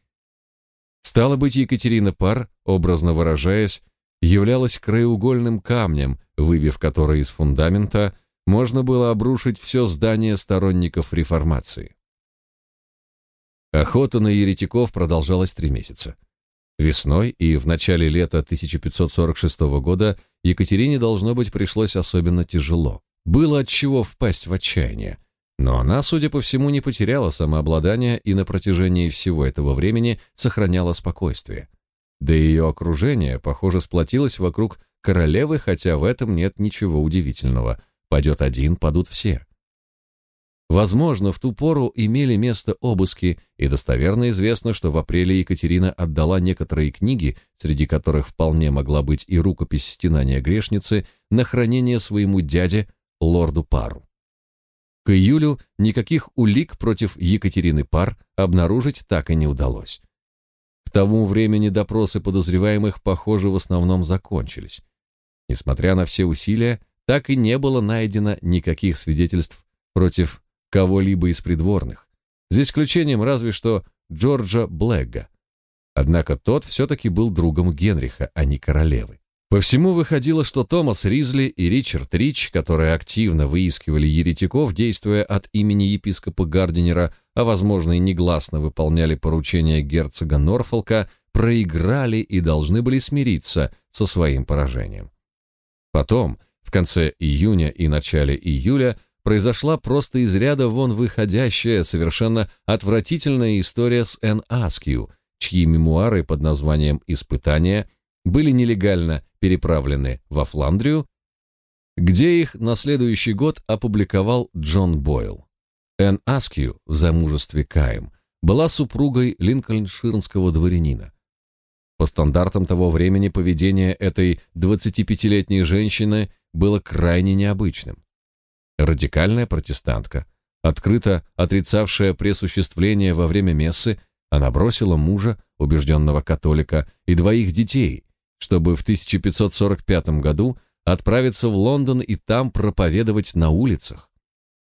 Стало быть, Екатерина Пар, образно выражаясь, являлась краеугольным камнем, выбив который из фундамента, можно было обрушить все здание сторонников реформации. Охота на еретиков продолжалась три месяца. Весной и в начале лета 1546 года Екатерине, должно быть, пришлось особенно тяжело. Было от чего впасть в отчаяние. Но она, судя по всему, не потеряла самообладание и на протяжении всего этого времени сохраняла спокойствие. Да и ее окружение, похоже, сплотилось вокруг королевы, хотя в этом нет ничего удивительного. Пойдет один, падут все. Возможно, в ту пору имели место обыски, и достоверно известно, что в апреле Екатерина отдала некоторые книги, среди которых вполне могла быть и рукопись стенания грешницы, на хранение своему дяде, лорду Пару. К июлю никаких улик против Екатерины Пар обнаружить так и не удалось. К тому времени допросы подозреваемых, похоже, в основном закончились. Несмотря на все усилия, так и не было найдено никаких свидетельств против кого-либо из придворных, за исключением разве что Джорджа Блэгга. Однако тот все-таки был другом Генриха, а не королевы. По всему выходило, что Томас Ризли и Ричард Рич, которые активно выискивали еретиков, действуя от имени епископа Гардинера, а возможно и негласно выполняли поручения герцога Норфолка, проиграли и должны были смириться со своим поражением. Потом, в конце июня и начале июля, произошла просто из ряда вон выходящая, совершенно отвратительная история с Энн Аскью, чьи мемуары под названием «Испытания» были нелегально переправлены во Фландрию, где их на следующий год опубликовал Джон Бойл. Энн Аскью в замужестве Каем была супругой линкольнширнского дворянина. По стандартам того времени поведение этой 25-летней женщины было крайне необычным радикальная протестантка, открыто отрицавшая пресуществление во время мессы, она бросила мужа, убежденного католика, и двоих детей, чтобы в 1545 году отправиться в Лондон и там проповедовать на улицах.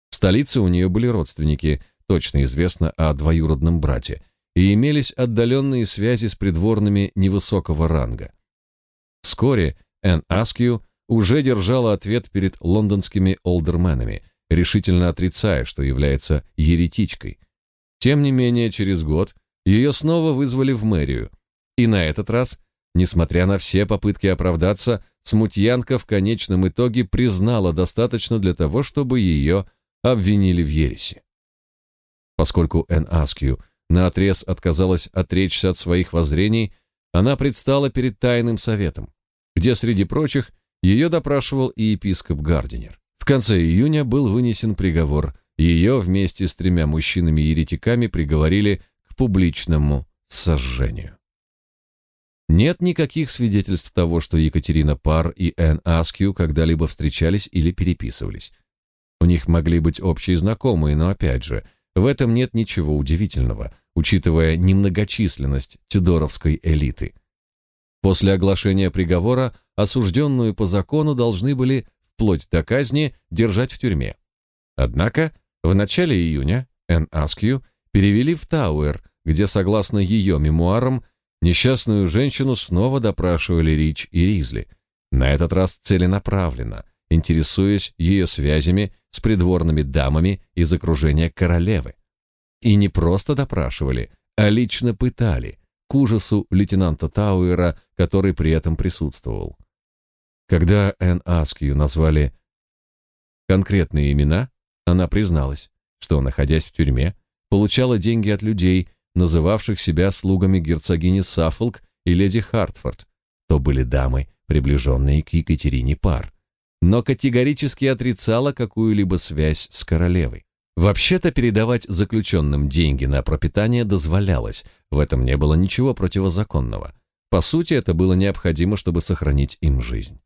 В столице у нее были родственники, точно известно о двоюродном брате, и имелись отдаленные связи с придворными невысокого ранга. Вскоре Энн Аскью уже держала ответ перед лондонскими олдерменами, решительно отрицая, что является еретичкой. Тем не менее, через год ее снова вызвали в мэрию, и на этот раз, несмотря на все попытки оправдаться, смутьянка в конечном итоге признала достаточно для того, чтобы ее обвинили в ереси. Поскольку Энн Аскью наотрез отказалась отречься от своих воззрений, она предстала перед тайным советом, где, среди прочих, ее допрашивал и епископ Гардинер. В конце июня был вынесен приговор. Ее вместе с тремя мужчинами-еретиками приговорили к публичному сожжению. Нет никаких свидетельств того, что Екатерина Пар и Энн Аскью когда-либо встречались или переписывались. У них могли быть общие знакомые, но опять же, в этом нет ничего удивительного, учитывая немногочисленность тюдоровской элиты. После оглашения приговора осужденную по закону должны были, вплоть до казни, держать в тюрьме. Однако в начале июня Энн Аскью перевели в Тауэр, где, согласно ее мемуарам, Несчастную женщину снова допрашивали Рич и Ризли, на этот раз целенаправленно, интересуясь ее связями с придворными дамами из окружения королевы. И не просто допрашивали, а лично пытали, к ужасу лейтенанта Тауэра, который при этом присутствовал. Когда Энн Аскью назвали конкретные имена, она призналась, что, находясь в тюрьме, получала деньги от людей, называвших себя слугами герцогини Саффолк и леди Хартфорд, то были дамы, приближенные к Екатерине пар, но категорически отрицала какую-либо связь с королевой. Вообще-то передавать заключенным деньги на пропитание дозволялось, в этом не было ничего противозаконного. По сути, это было необходимо, чтобы сохранить им жизнь.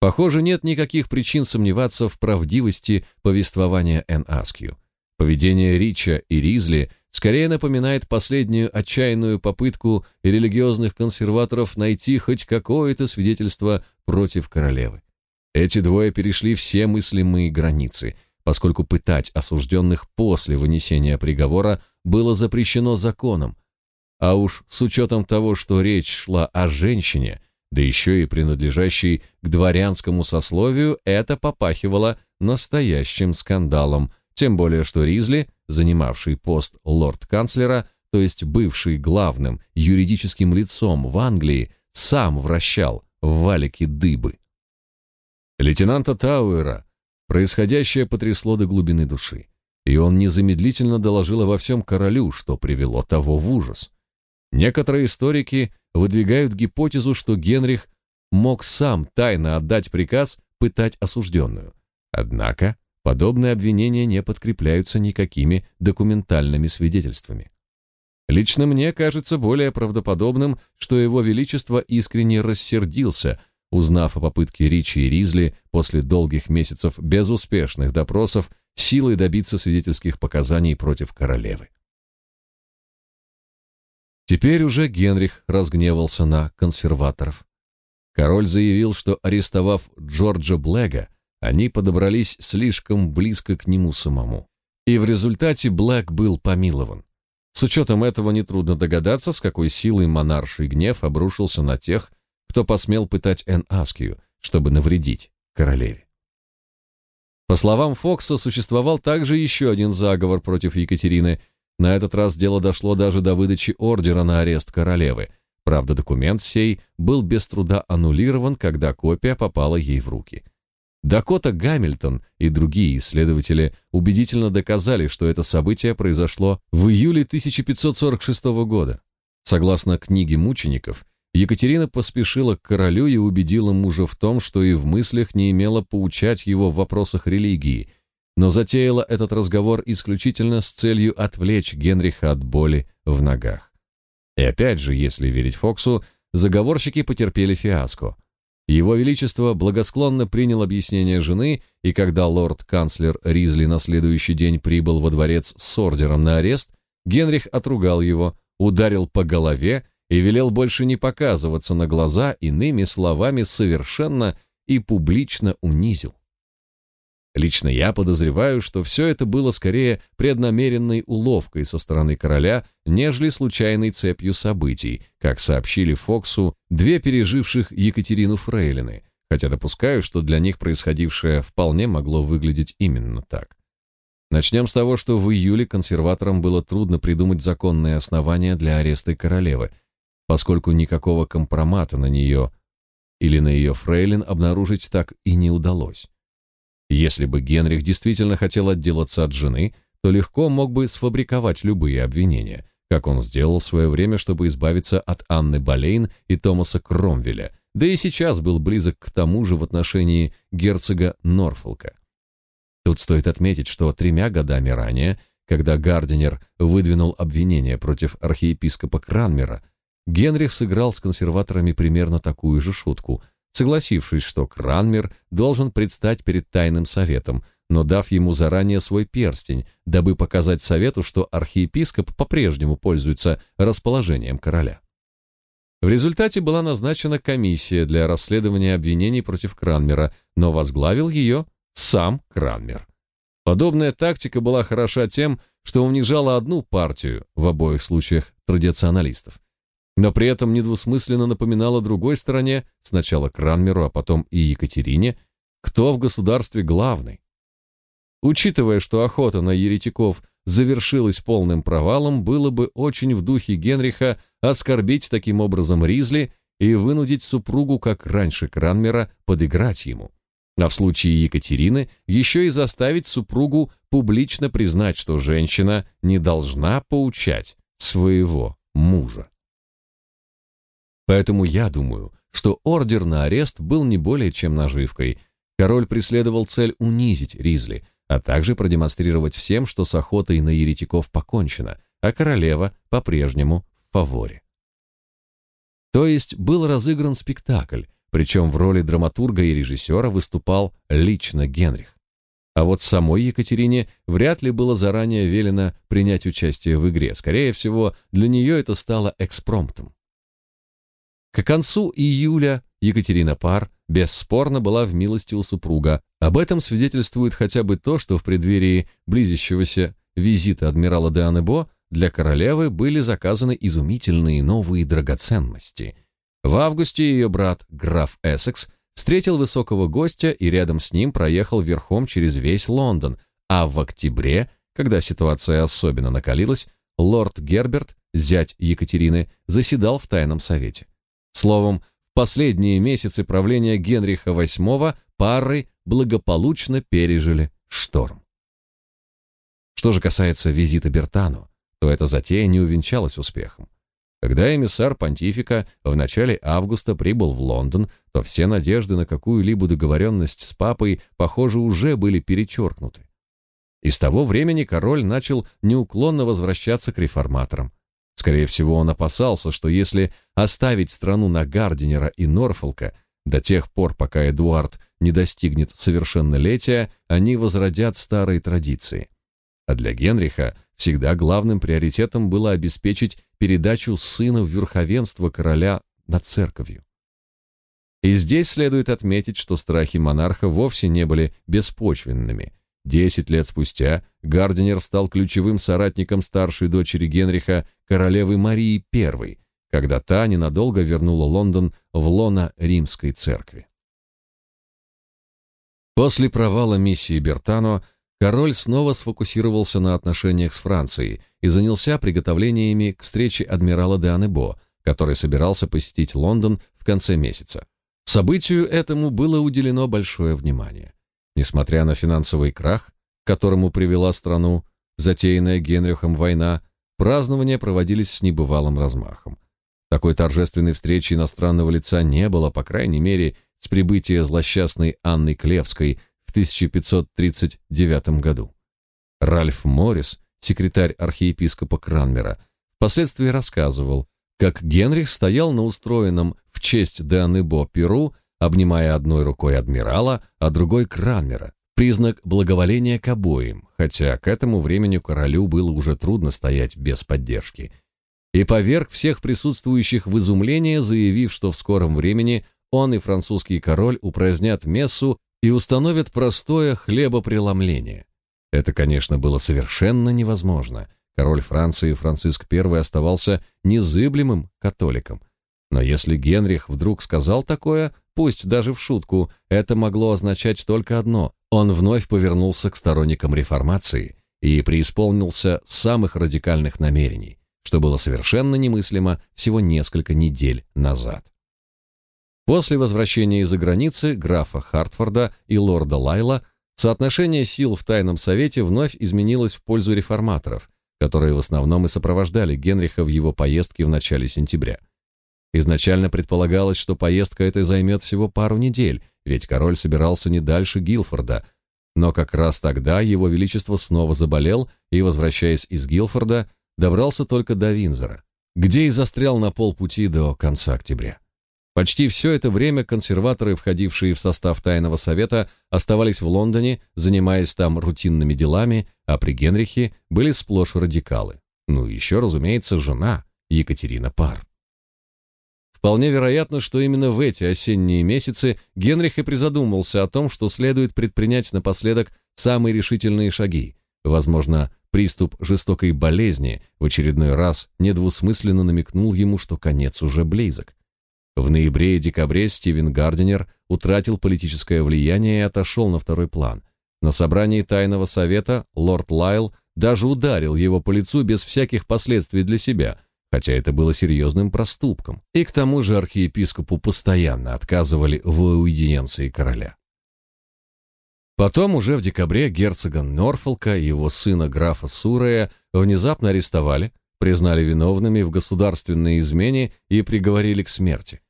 Похоже, нет никаких причин сомневаться в правдивости повествования Эн Аскью. Поведение Рича и Ризли скорее напоминает последнюю отчаянную попытку религиозных консерваторов найти хоть какое-то свидетельство против королевы. Эти двое перешли все мыслимые границы, поскольку пытать осужденных после вынесения приговора было запрещено законом. А уж с учетом того, что речь шла о женщине, да еще и принадлежащей к дворянскому сословию, это попахивало настоящим скандалом – тем более, что Ризли, занимавший пост лорд-канцлера, то есть бывший главным юридическим лицом в Англии, сам вращал в валике дыбы. Лейтенанта Тауэра происходящее потрясло до глубины души, и он незамедлительно доложил обо всем королю, что привело того в ужас. Некоторые историки выдвигают гипотезу, что Генрих мог сам тайно отдать приказ пытать осужденную. Однако подобные обвинения не подкрепляются никакими документальными свидетельствами. Лично мне кажется более правдоподобным, что его величество искренне рассердился, узнав о попытке Ричи и Ризли после долгих месяцев безуспешных допросов силой добиться свидетельских показаний против королевы. Теперь уже Генрих разгневался на консерваторов. Король заявил, что арестовав Джорджа Блэга, они подобрались слишком близко к нему самому. И в результате Блэк был помилован. С учетом этого нетрудно догадаться, с какой силой монарший гнев обрушился на тех, кто посмел пытать Эн Аскию, чтобы навредить королеве. По словам Фокса, существовал также еще один заговор против Екатерины. На этот раз дело дошло даже до выдачи ордера на арест королевы. Правда, документ сей был без труда аннулирован, когда копия попала ей в руки. Дакота Гамильтон и другие исследователи убедительно доказали, что это событие произошло в июле 1546 года. Согласно книге мучеников, Екатерина поспешила к королю и убедила мужа в том, что и в мыслях не имела поучать его в вопросах религии, но затеяла этот разговор исключительно с целью отвлечь Генриха от боли в ногах. И опять же, если верить Фоксу, заговорщики потерпели фиаско. Его Величество благосклонно принял объяснение жены, и когда лорд-канцлер Ризли на следующий день прибыл во дворец с ордером на арест, Генрих отругал его, ударил по голове и велел больше не показываться на глаза, иными словами, совершенно и публично унизил. Лично я подозреваю, что все это было скорее преднамеренной уловкой со стороны короля, нежели случайной цепью событий, как сообщили Фоксу две переживших Екатерину Фрейлины, хотя допускаю, что для них происходившее вполне могло выглядеть именно так. Начнем с того, что в июле консерваторам было трудно придумать законные основания для ареста королевы, поскольку никакого компромата на нее или на ее фрейлин обнаружить так и не удалось. Если бы Генрих действительно хотел отделаться от жены, то легко мог бы сфабриковать любые обвинения, как он сделал в свое время, чтобы избавиться от Анны Болейн и Томаса Кромвеля, да и сейчас был близок к тому же в отношении герцога Норфолка. Тут стоит отметить, что тремя годами ранее, когда Гардинер выдвинул обвинение против архиепископа Кранмера, Генрих сыграл с консерваторами примерно такую же шутку, согласившись, что Кранмер должен предстать перед тайным советом, но дав ему заранее свой перстень, дабы показать совету, что архиепископ по-прежнему пользуется расположением короля. В результате была назначена комиссия для расследования обвинений против Кранмера, но возглавил ее сам Кранмер. Подобная тактика была хороша тем, что унижала одну партию, в обоих случаях традиционалистов, но при этом недвусмысленно напоминала другой стороне, сначала Кранмеру, а потом и Екатерине, кто в государстве главный. Учитывая, что охота на еретиков завершилась полным провалом, было бы очень в духе Генриха оскорбить таким образом Ризли и вынудить супругу, как раньше Кранмера, подыграть ему. А в случае Екатерины еще и заставить супругу публично признать, что женщина не должна поучать своего мужа. Поэтому я думаю, что ордер на арест был не более чем наживкой. Король преследовал цель унизить Ризли, а также продемонстрировать всем, что с охотой на еретиков покончено, а королева по-прежнему в фаворе. То есть был разыгран спектакль, причем в роли драматурга и режиссера выступал лично Генрих. А вот самой Екатерине вряд ли было заранее велено принять участие в игре. Скорее всего, для нее это стало экспромтом. К концу июля Екатерина Пар бесспорно была в милости у супруга. Об этом свидетельствует хотя бы то, что в преддверии близящегося визита адмирала де Анебо для королевы были заказаны изумительные новые драгоценности. В августе ее брат, граф Эссекс, встретил высокого гостя и рядом с ним проехал верхом через весь Лондон, а в октябре, когда ситуация особенно накалилась, лорд Герберт, зять Екатерины, заседал в тайном совете. Словом, последние месяцы правления Генриха VIII пары благополучно пережили шторм. Что же касается визита Бертану, то эта затея не увенчалась успехом. Когда эмиссар понтифика в начале августа прибыл в Лондон, то все надежды на какую-либо договоренность с папой, похоже, уже были перечеркнуты. И с того времени король начал неуклонно возвращаться к реформаторам. Скорее всего, он опасался, что если оставить страну на Гардинера и Норфолка до тех пор, пока Эдуард не достигнет совершеннолетия, они возродят старые традиции. А для Генриха всегда главным приоритетом было обеспечить передачу сына в верховенство короля над церковью. И здесь следует отметить, что страхи монарха вовсе не были беспочвенными – Десять лет спустя Гардинер стал ключевым соратником старшей дочери Генриха, королевы Марии I, когда та ненадолго вернула Лондон в лоно римской церкви. После провала миссии Бертано король снова сфокусировался на отношениях с Францией и занялся приготовлениями к встрече адмирала де Анебо, который собирался посетить Лондон в конце месяца. Событию этому было уделено большое внимание. Несмотря на финансовый крах, к которому привела страну затеянная Генрихом война, празднования проводились с небывалым размахом. Такой торжественной встречи иностранного лица не было, по крайней мере, с прибытия злосчастной Анны Клевской в 1539 году. Ральф Моррис, секретарь архиепископа Кранмера, впоследствии рассказывал, как Генрих стоял на устроенном в честь де Анебо Перу обнимая одной рукой адмирала, а другой Кранмера. Признак благоволения к обоим, хотя к этому времени королю было уже трудно стоять без поддержки. И поверг всех присутствующих в изумление, заявив, что в скором времени он и французский король упразднят мессу и установят простое хлебопреломление. Это, конечно, было совершенно невозможно. Король Франции Франциск I оставался незыблемым католиком. Но если Генрих вдруг сказал такое, Пусть даже в шутку, это могло означать только одно. Он вновь повернулся к сторонникам реформации и преисполнился самых радикальных намерений, что было совершенно немыслимо всего несколько недель назад. После возвращения из-за границы графа Хартфорда и лорда Лайла соотношение сил в тайном совете вновь изменилось в пользу реформаторов, которые в основном и сопровождали Генриха в его поездке в начале сентября. Изначально предполагалось, что поездка эта займет всего пару недель, ведь король собирался не дальше Гилфорда. Но как раз тогда его величество снова заболел и, возвращаясь из Гилфорда, добрался только до Винзора, где и застрял на полпути до конца октября. Почти все это время консерваторы, входившие в состав Тайного совета, оставались в Лондоне, занимаясь там рутинными делами, а при Генрихе были сплошь радикалы. Ну еще, разумеется, жена Екатерина Пар. Вполне вероятно, что именно в эти осенние месяцы Генрих и призадумался о том, что следует предпринять напоследок самые решительные шаги, возможно, Приступ жестокой болезни в очередной раз недвусмысленно намекнул ему, что конец уже близок. В ноябре и декабре Стивен Гардинер утратил политическое влияние и отошел на второй план. На собрании Тайного Совета лорд Лайл даже ударил его по лицу без всяких последствий для себя, хотя это было серьезным проступком. И к тому же архиепископу постоянно отказывали в уидиенции короля. Потом уже в декабре герцога Норфолка и его сына графа Сурея внезапно арестовали, признали виновными в государственной измене и приговорили к смерти.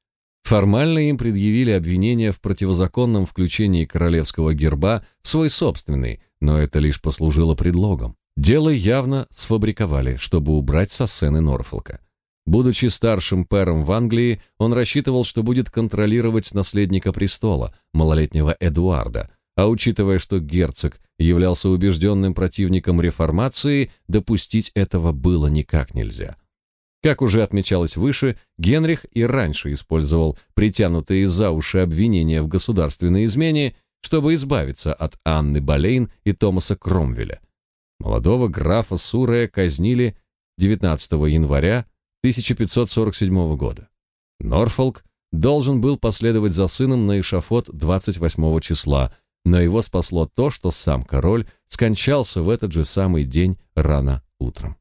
Формально им предъявили обвинение в противозаконном включении королевского герба в свой собственный, но это лишь послужило предлогом. Дело явно сфабриковали, чтобы убрать со сцены Норфолка. Будучи старшим пэром в Англии, он рассчитывал, что будет контролировать наследника престола, малолетнего Эдуарда, а учитывая, что герцог являлся убежденным противником реформации, допустить этого было никак нельзя. Как уже отмечалось выше, Генрих и раньше использовал притянутые за уши обвинения в государственной измене, чтобы избавиться от Анны Болейн и Томаса Кромвеля. Молодого графа Сурея казнили 19 января 1547 года. Норфолк должен был последовать за сыном на эшафот 28 числа, но его спасло то, что сам король скончался в этот же самый день рано утром.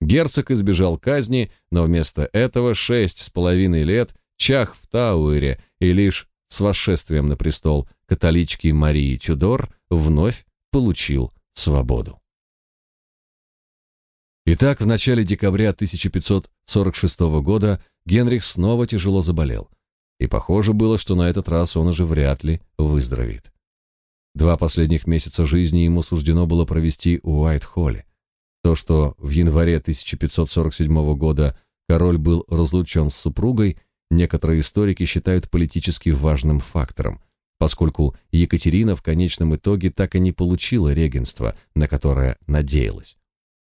Герцог избежал казни, но вместо этого шесть с половиной лет чах в Тауэре и лишь с восшествием на престол католички Марии Тюдор вновь получил свободу. Итак, в начале декабря 1546 года Генрих снова тяжело заболел, и похоже было, что на этот раз он уже вряд ли выздоровеет. Два последних месяца жизни ему суждено было провести у Уайт-Холле. То, что в январе 1547 года король был разлучен с супругой, некоторые историки считают политически важным фактором, поскольку Екатерина в конечном итоге так и не получила регенство, на которое надеялась.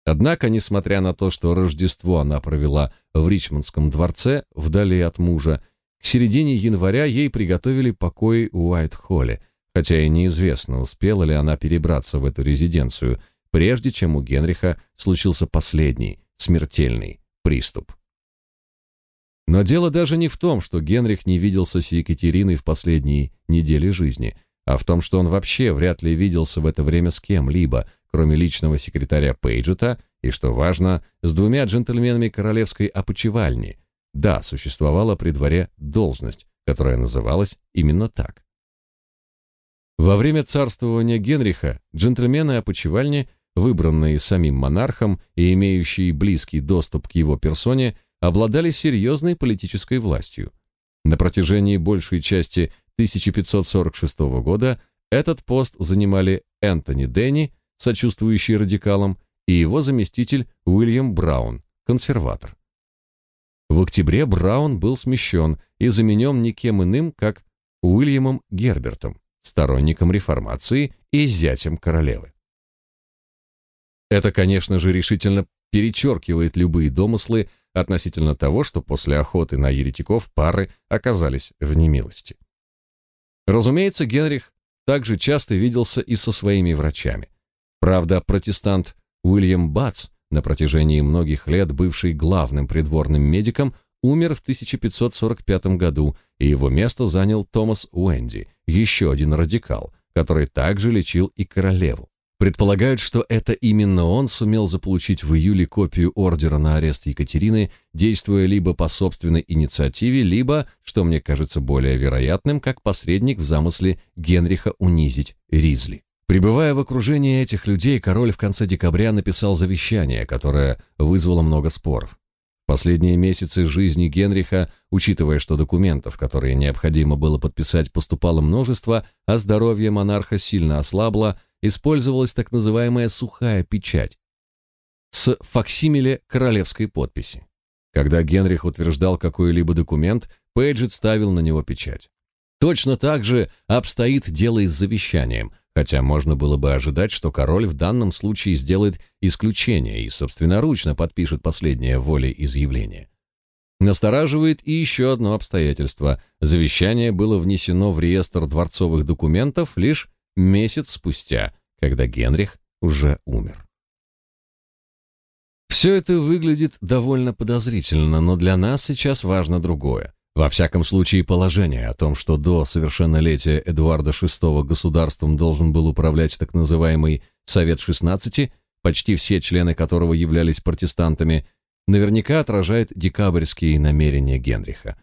Однако, несмотря на то, что Рождество она провела в Ричмондском дворце, вдали от мужа, к середине января ей приготовили покои у Уайт-Холле, хотя и неизвестно, успела ли она перебраться в эту резиденцию, прежде чем у Генриха случился последний, смертельный приступ. Но дело даже не в том, что Генрих не виделся с Екатериной в последние недели жизни, а в том, что он вообще вряд ли виделся в это время с кем-либо, кроме личного секретаря Пейджета и, что важно, с двумя джентльменами королевской опочивальни. Да, существовала при дворе должность, которая называлась именно так. Во время царствования Генриха джентльмены опочивальни, выбранные самим монархом и имеющие близкий доступ к его персоне, обладали серьезной политической властью. На протяжении большей части 1546 года этот пост занимали Энтони Денни, сочувствующий радикалам, и его заместитель Уильям Браун, консерватор. В октябре Браун был смещен и заменен никем иным, как Уильямом Гербертом сторонником реформации и зятем королевы. Это, конечно же, решительно перечеркивает любые домыслы относительно того, что после охоты на еретиков пары оказались в немилости. Разумеется, Генрих также часто виделся и со своими врачами. Правда, протестант Уильям Батс, на протяжении многих лет бывший главным придворным медиком, умер в 1545 году, и его место занял Томас Уэнди, еще один радикал, который также лечил и королеву. Предполагают, что это именно он сумел заполучить в июле копию ордера на арест Екатерины, действуя либо по собственной инициативе, либо, что мне кажется более вероятным, как посредник в замысле Генриха унизить Ризли. Пребывая в окружении этих людей, король в конце декабря написал завещание, которое вызвало много споров. Последние месяцы жизни Генриха, учитывая, что документов, которые необходимо было подписать, поступало множество, а здоровье монарха сильно ослабло, использовалась так называемая сухая печать с факсимиле королевской подписи. Когда Генрих утверждал какой-либо документ, Пейджет ставил на него печать. Точно так же обстоит дело и с завещанием, хотя можно было бы ожидать, что король в данном случае сделает исключение и собственноручно подпишет последнее волеизъявление. Настораживает и еще одно обстоятельство. Завещание было внесено в реестр дворцовых документов лишь месяц спустя, когда Генрих уже умер. Все это выглядит довольно подозрительно, но для нас сейчас важно другое. Во всяком случае, положение о том, что до совершеннолетия Эдуарда VI государством должен был управлять так называемый Совет 16, почти все члены которого являлись протестантами, наверняка отражает декабрьские намерения Генриха.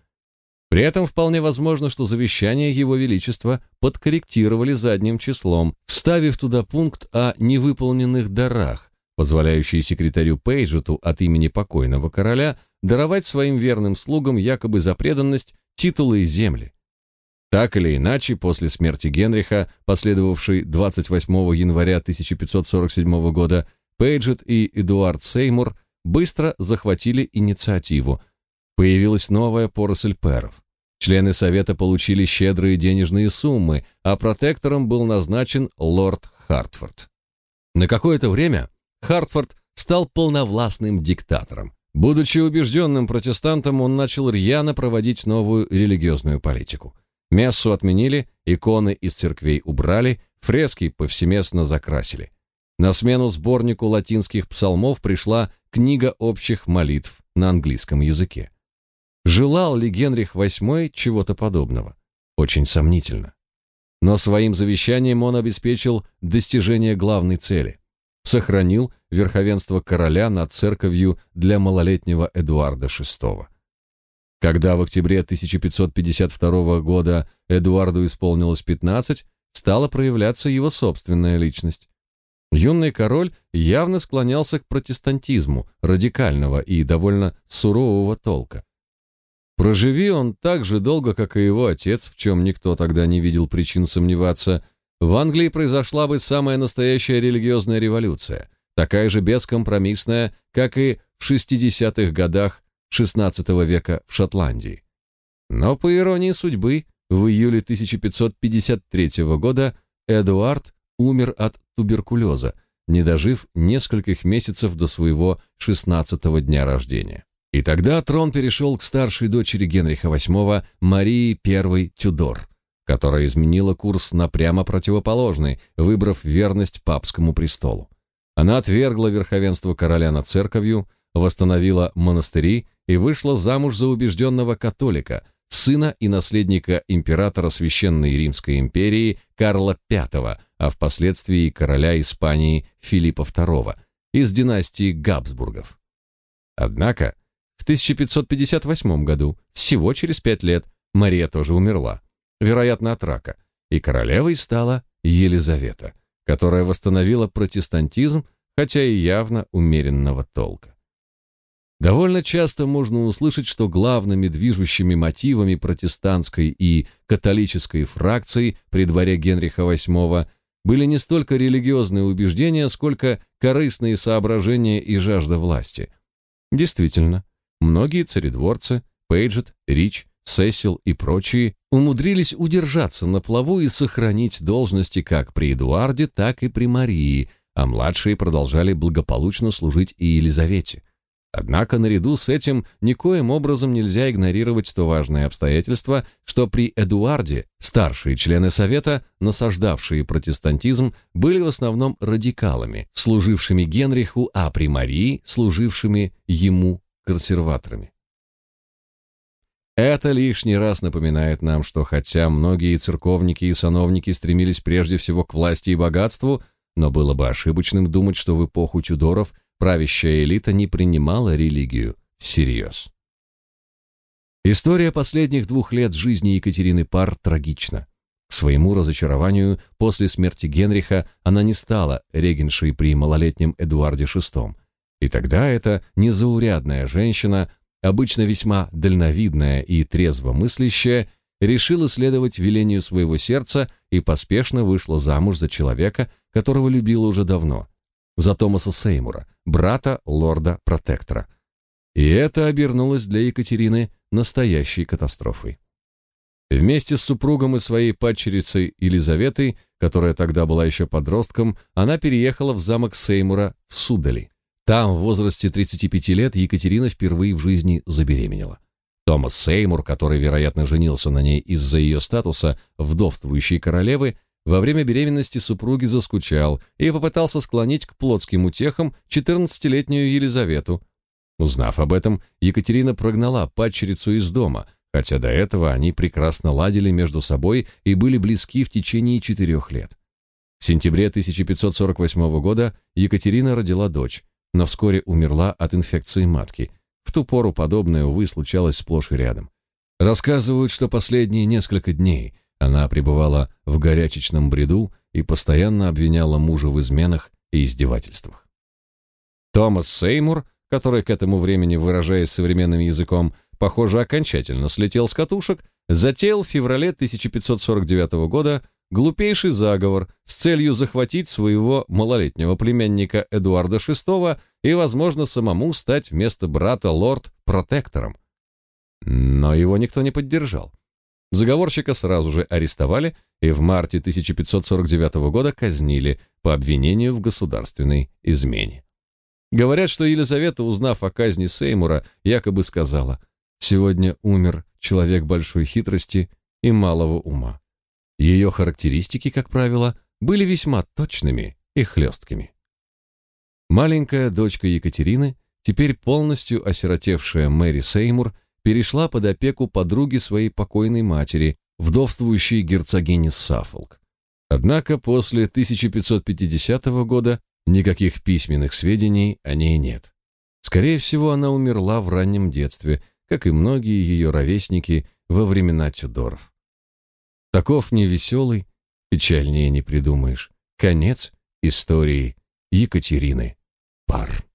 При этом вполне возможно, что завещание Его Величества подкорректировали задним числом, вставив туда пункт о невыполненных дарах, позволяющий секретарю Пейджету от имени покойного короля даровать своим верным слугам якобы за преданность титулы и земли. Так или иначе, после смерти Генриха, последовавшей 28 января 1547 года, Пейджет и Эдуард Сеймур быстро захватили инициативу. Появилась новая поросль перов. Члены совета получили щедрые денежные суммы, а протектором был назначен лорд Хартфорд. На какое-то время Хартфорд стал полновластным диктатором. Будучи убежденным протестантом, он начал рьяно проводить новую религиозную политику. Мессу отменили, иконы из церквей убрали, фрески повсеместно закрасили. На смену сборнику латинских псалмов пришла книга общих молитв на английском языке. Желал ли Генрих VIII чего-то подобного? Очень сомнительно. Но своим завещанием он обеспечил достижение главной цели. Сохранил верховенство короля над церковью для малолетнего Эдуарда VI. Когда в октябре 1552 года Эдуарду исполнилось 15, стала проявляться его собственная личность. Юный король явно склонялся к протестантизму, радикального и довольно сурового толка. Проживи он так же долго, как и его отец, в чем никто тогда не видел причин сомневаться, в Англии произошла бы самая настоящая религиозная революция, такая же бескомпромиссная, как и в 60-х годах XVI века в Шотландии. Но по иронии судьбы, в июле 1553 года Эдуард умер от туберкулеза, не дожив нескольких месяцев до своего 16-го дня рождения. И тогда трон перешел к старшей дочери Генриха VIII Марии I Тюдор, которая изменила курс на прямо противоположный, выбрав верность папскому престолу. Она отвергла верховенство короля над церковью, восстановила монастыри и вышла замуж за убежденного католика, сына и наследника императора Священной Римской империи Карла V, а впоследствии короля Испании Филиппа II из династии Габсбургов. Однако в 1558 году, всего через пять лет, Мария тоже умерла, вероятно от рака, и королевой стала Елизавета, которая восстановила протестантизм, хотя и явно умеренного толка. Довольно часто можно услышать, что главными движущими мотивами протестантской и католической фракций при дворе Генриха VIII были не столько религиозные убеждения, сколько корыстные соображения и жажда власти. Действительно, многие царедворцы, Пейджет, Рич, Сесил и прочие умудрились удержаться на плаву и сохранить должности как при Эдуарде, так и при Марии, а младшие продолжали благополучно служить и Елизавете. Однако наряду с этим никоим образом нельзя игнорировать то важное обстоятельство, что при Эдуарде старшие члены Совета, насаждавшие протестантизм, были в основном радикалами, служившими Генриху, а при Марии служившими ему консерваторами. Это лишний раз напоминает нам, что хотя многие церковники и сановники стремились прежде всего к власти и богатству, но было бы ошибочным думать, что в эпоху Тюдоров – правящая элита не принимала религию всерьез. История последних двух лет жизни Екатерины Пар трагична. К своему разочарованию, после смерти Генриха она не стала регеншей при малолетнем Эдуарде VI. И тогда эта незаурядная женщина, обычно весьма дальновидная и трезво мыслящая, решила следовать велению своего сердца и поспешно вышла замуж за человека, которого любила уже давно, за Томаса Сеймура, брата лорда-протектора. И это обернулось для Екатерины настоящей катастрофой. Вместе с супругом и своей падчерицей Елизаветой, которая тогда была еще подростком, она переехала в замок Сеймура в Судали. Там в возрасте 35 лет Екатерина впервые в жизни забеременела. Томас Сеймур, который, вероятно, женился на ней из-за ее статуса вдовствующей королевы, во время беременности супруги заскучал и попытался склонить к плотским утехам 14-летнюю Елизавету. Узнав об этом, Екатерина прогнала падчерицу из дома, хотя до этого они прекрасно ладили между собой и были близки в течение четырех лет. В сентябре 1548 года Екатерина родила дочь, но вскоре умерла от инфекции матки. В ту пору подобное, увы, случалось сплошь и рядом. Рассказывают, что последние несколько дней она пребывала в горячечном бреду и постоянно обвиняла мужа в изменах и издевательствах. Томас Сеймур, который к этому времени, выражаясь современным языком, похоже, окончательно слетел с катушек, затеял в феврале 1549 года глупейший заговор с целью захватить своего малолетнего племянника Эдуарда VI и, возможно, самому стать вместо брата лорд-протектором. Но его никто не поддержал. Заговорщика сразу же арестовали и в марте 1549 года казнили по обвинению в государственной измене. Говорят, что Елизавета, узнав о казни Сеймура, якобы сказала «Сегодня умер человек большой хитрости и малого ума». Ее характеристики, как правило, были весьма точными и хлесткими. Маленькая дочка Екатерины, теперь полностью осиротевшая Мэри Сеймур, перешла под опеку подруги своей покойной матери, вдовствующей герцогини Саффолк. Однако после 1550 года никаких письменных сведений о ней нет. Скорее всего, она умерла в раннем детстве, как и многие ее ровесники во времена Тюдоров. Таков невеселый, печальнее не придумаешь, конец истории Екатерины Пар.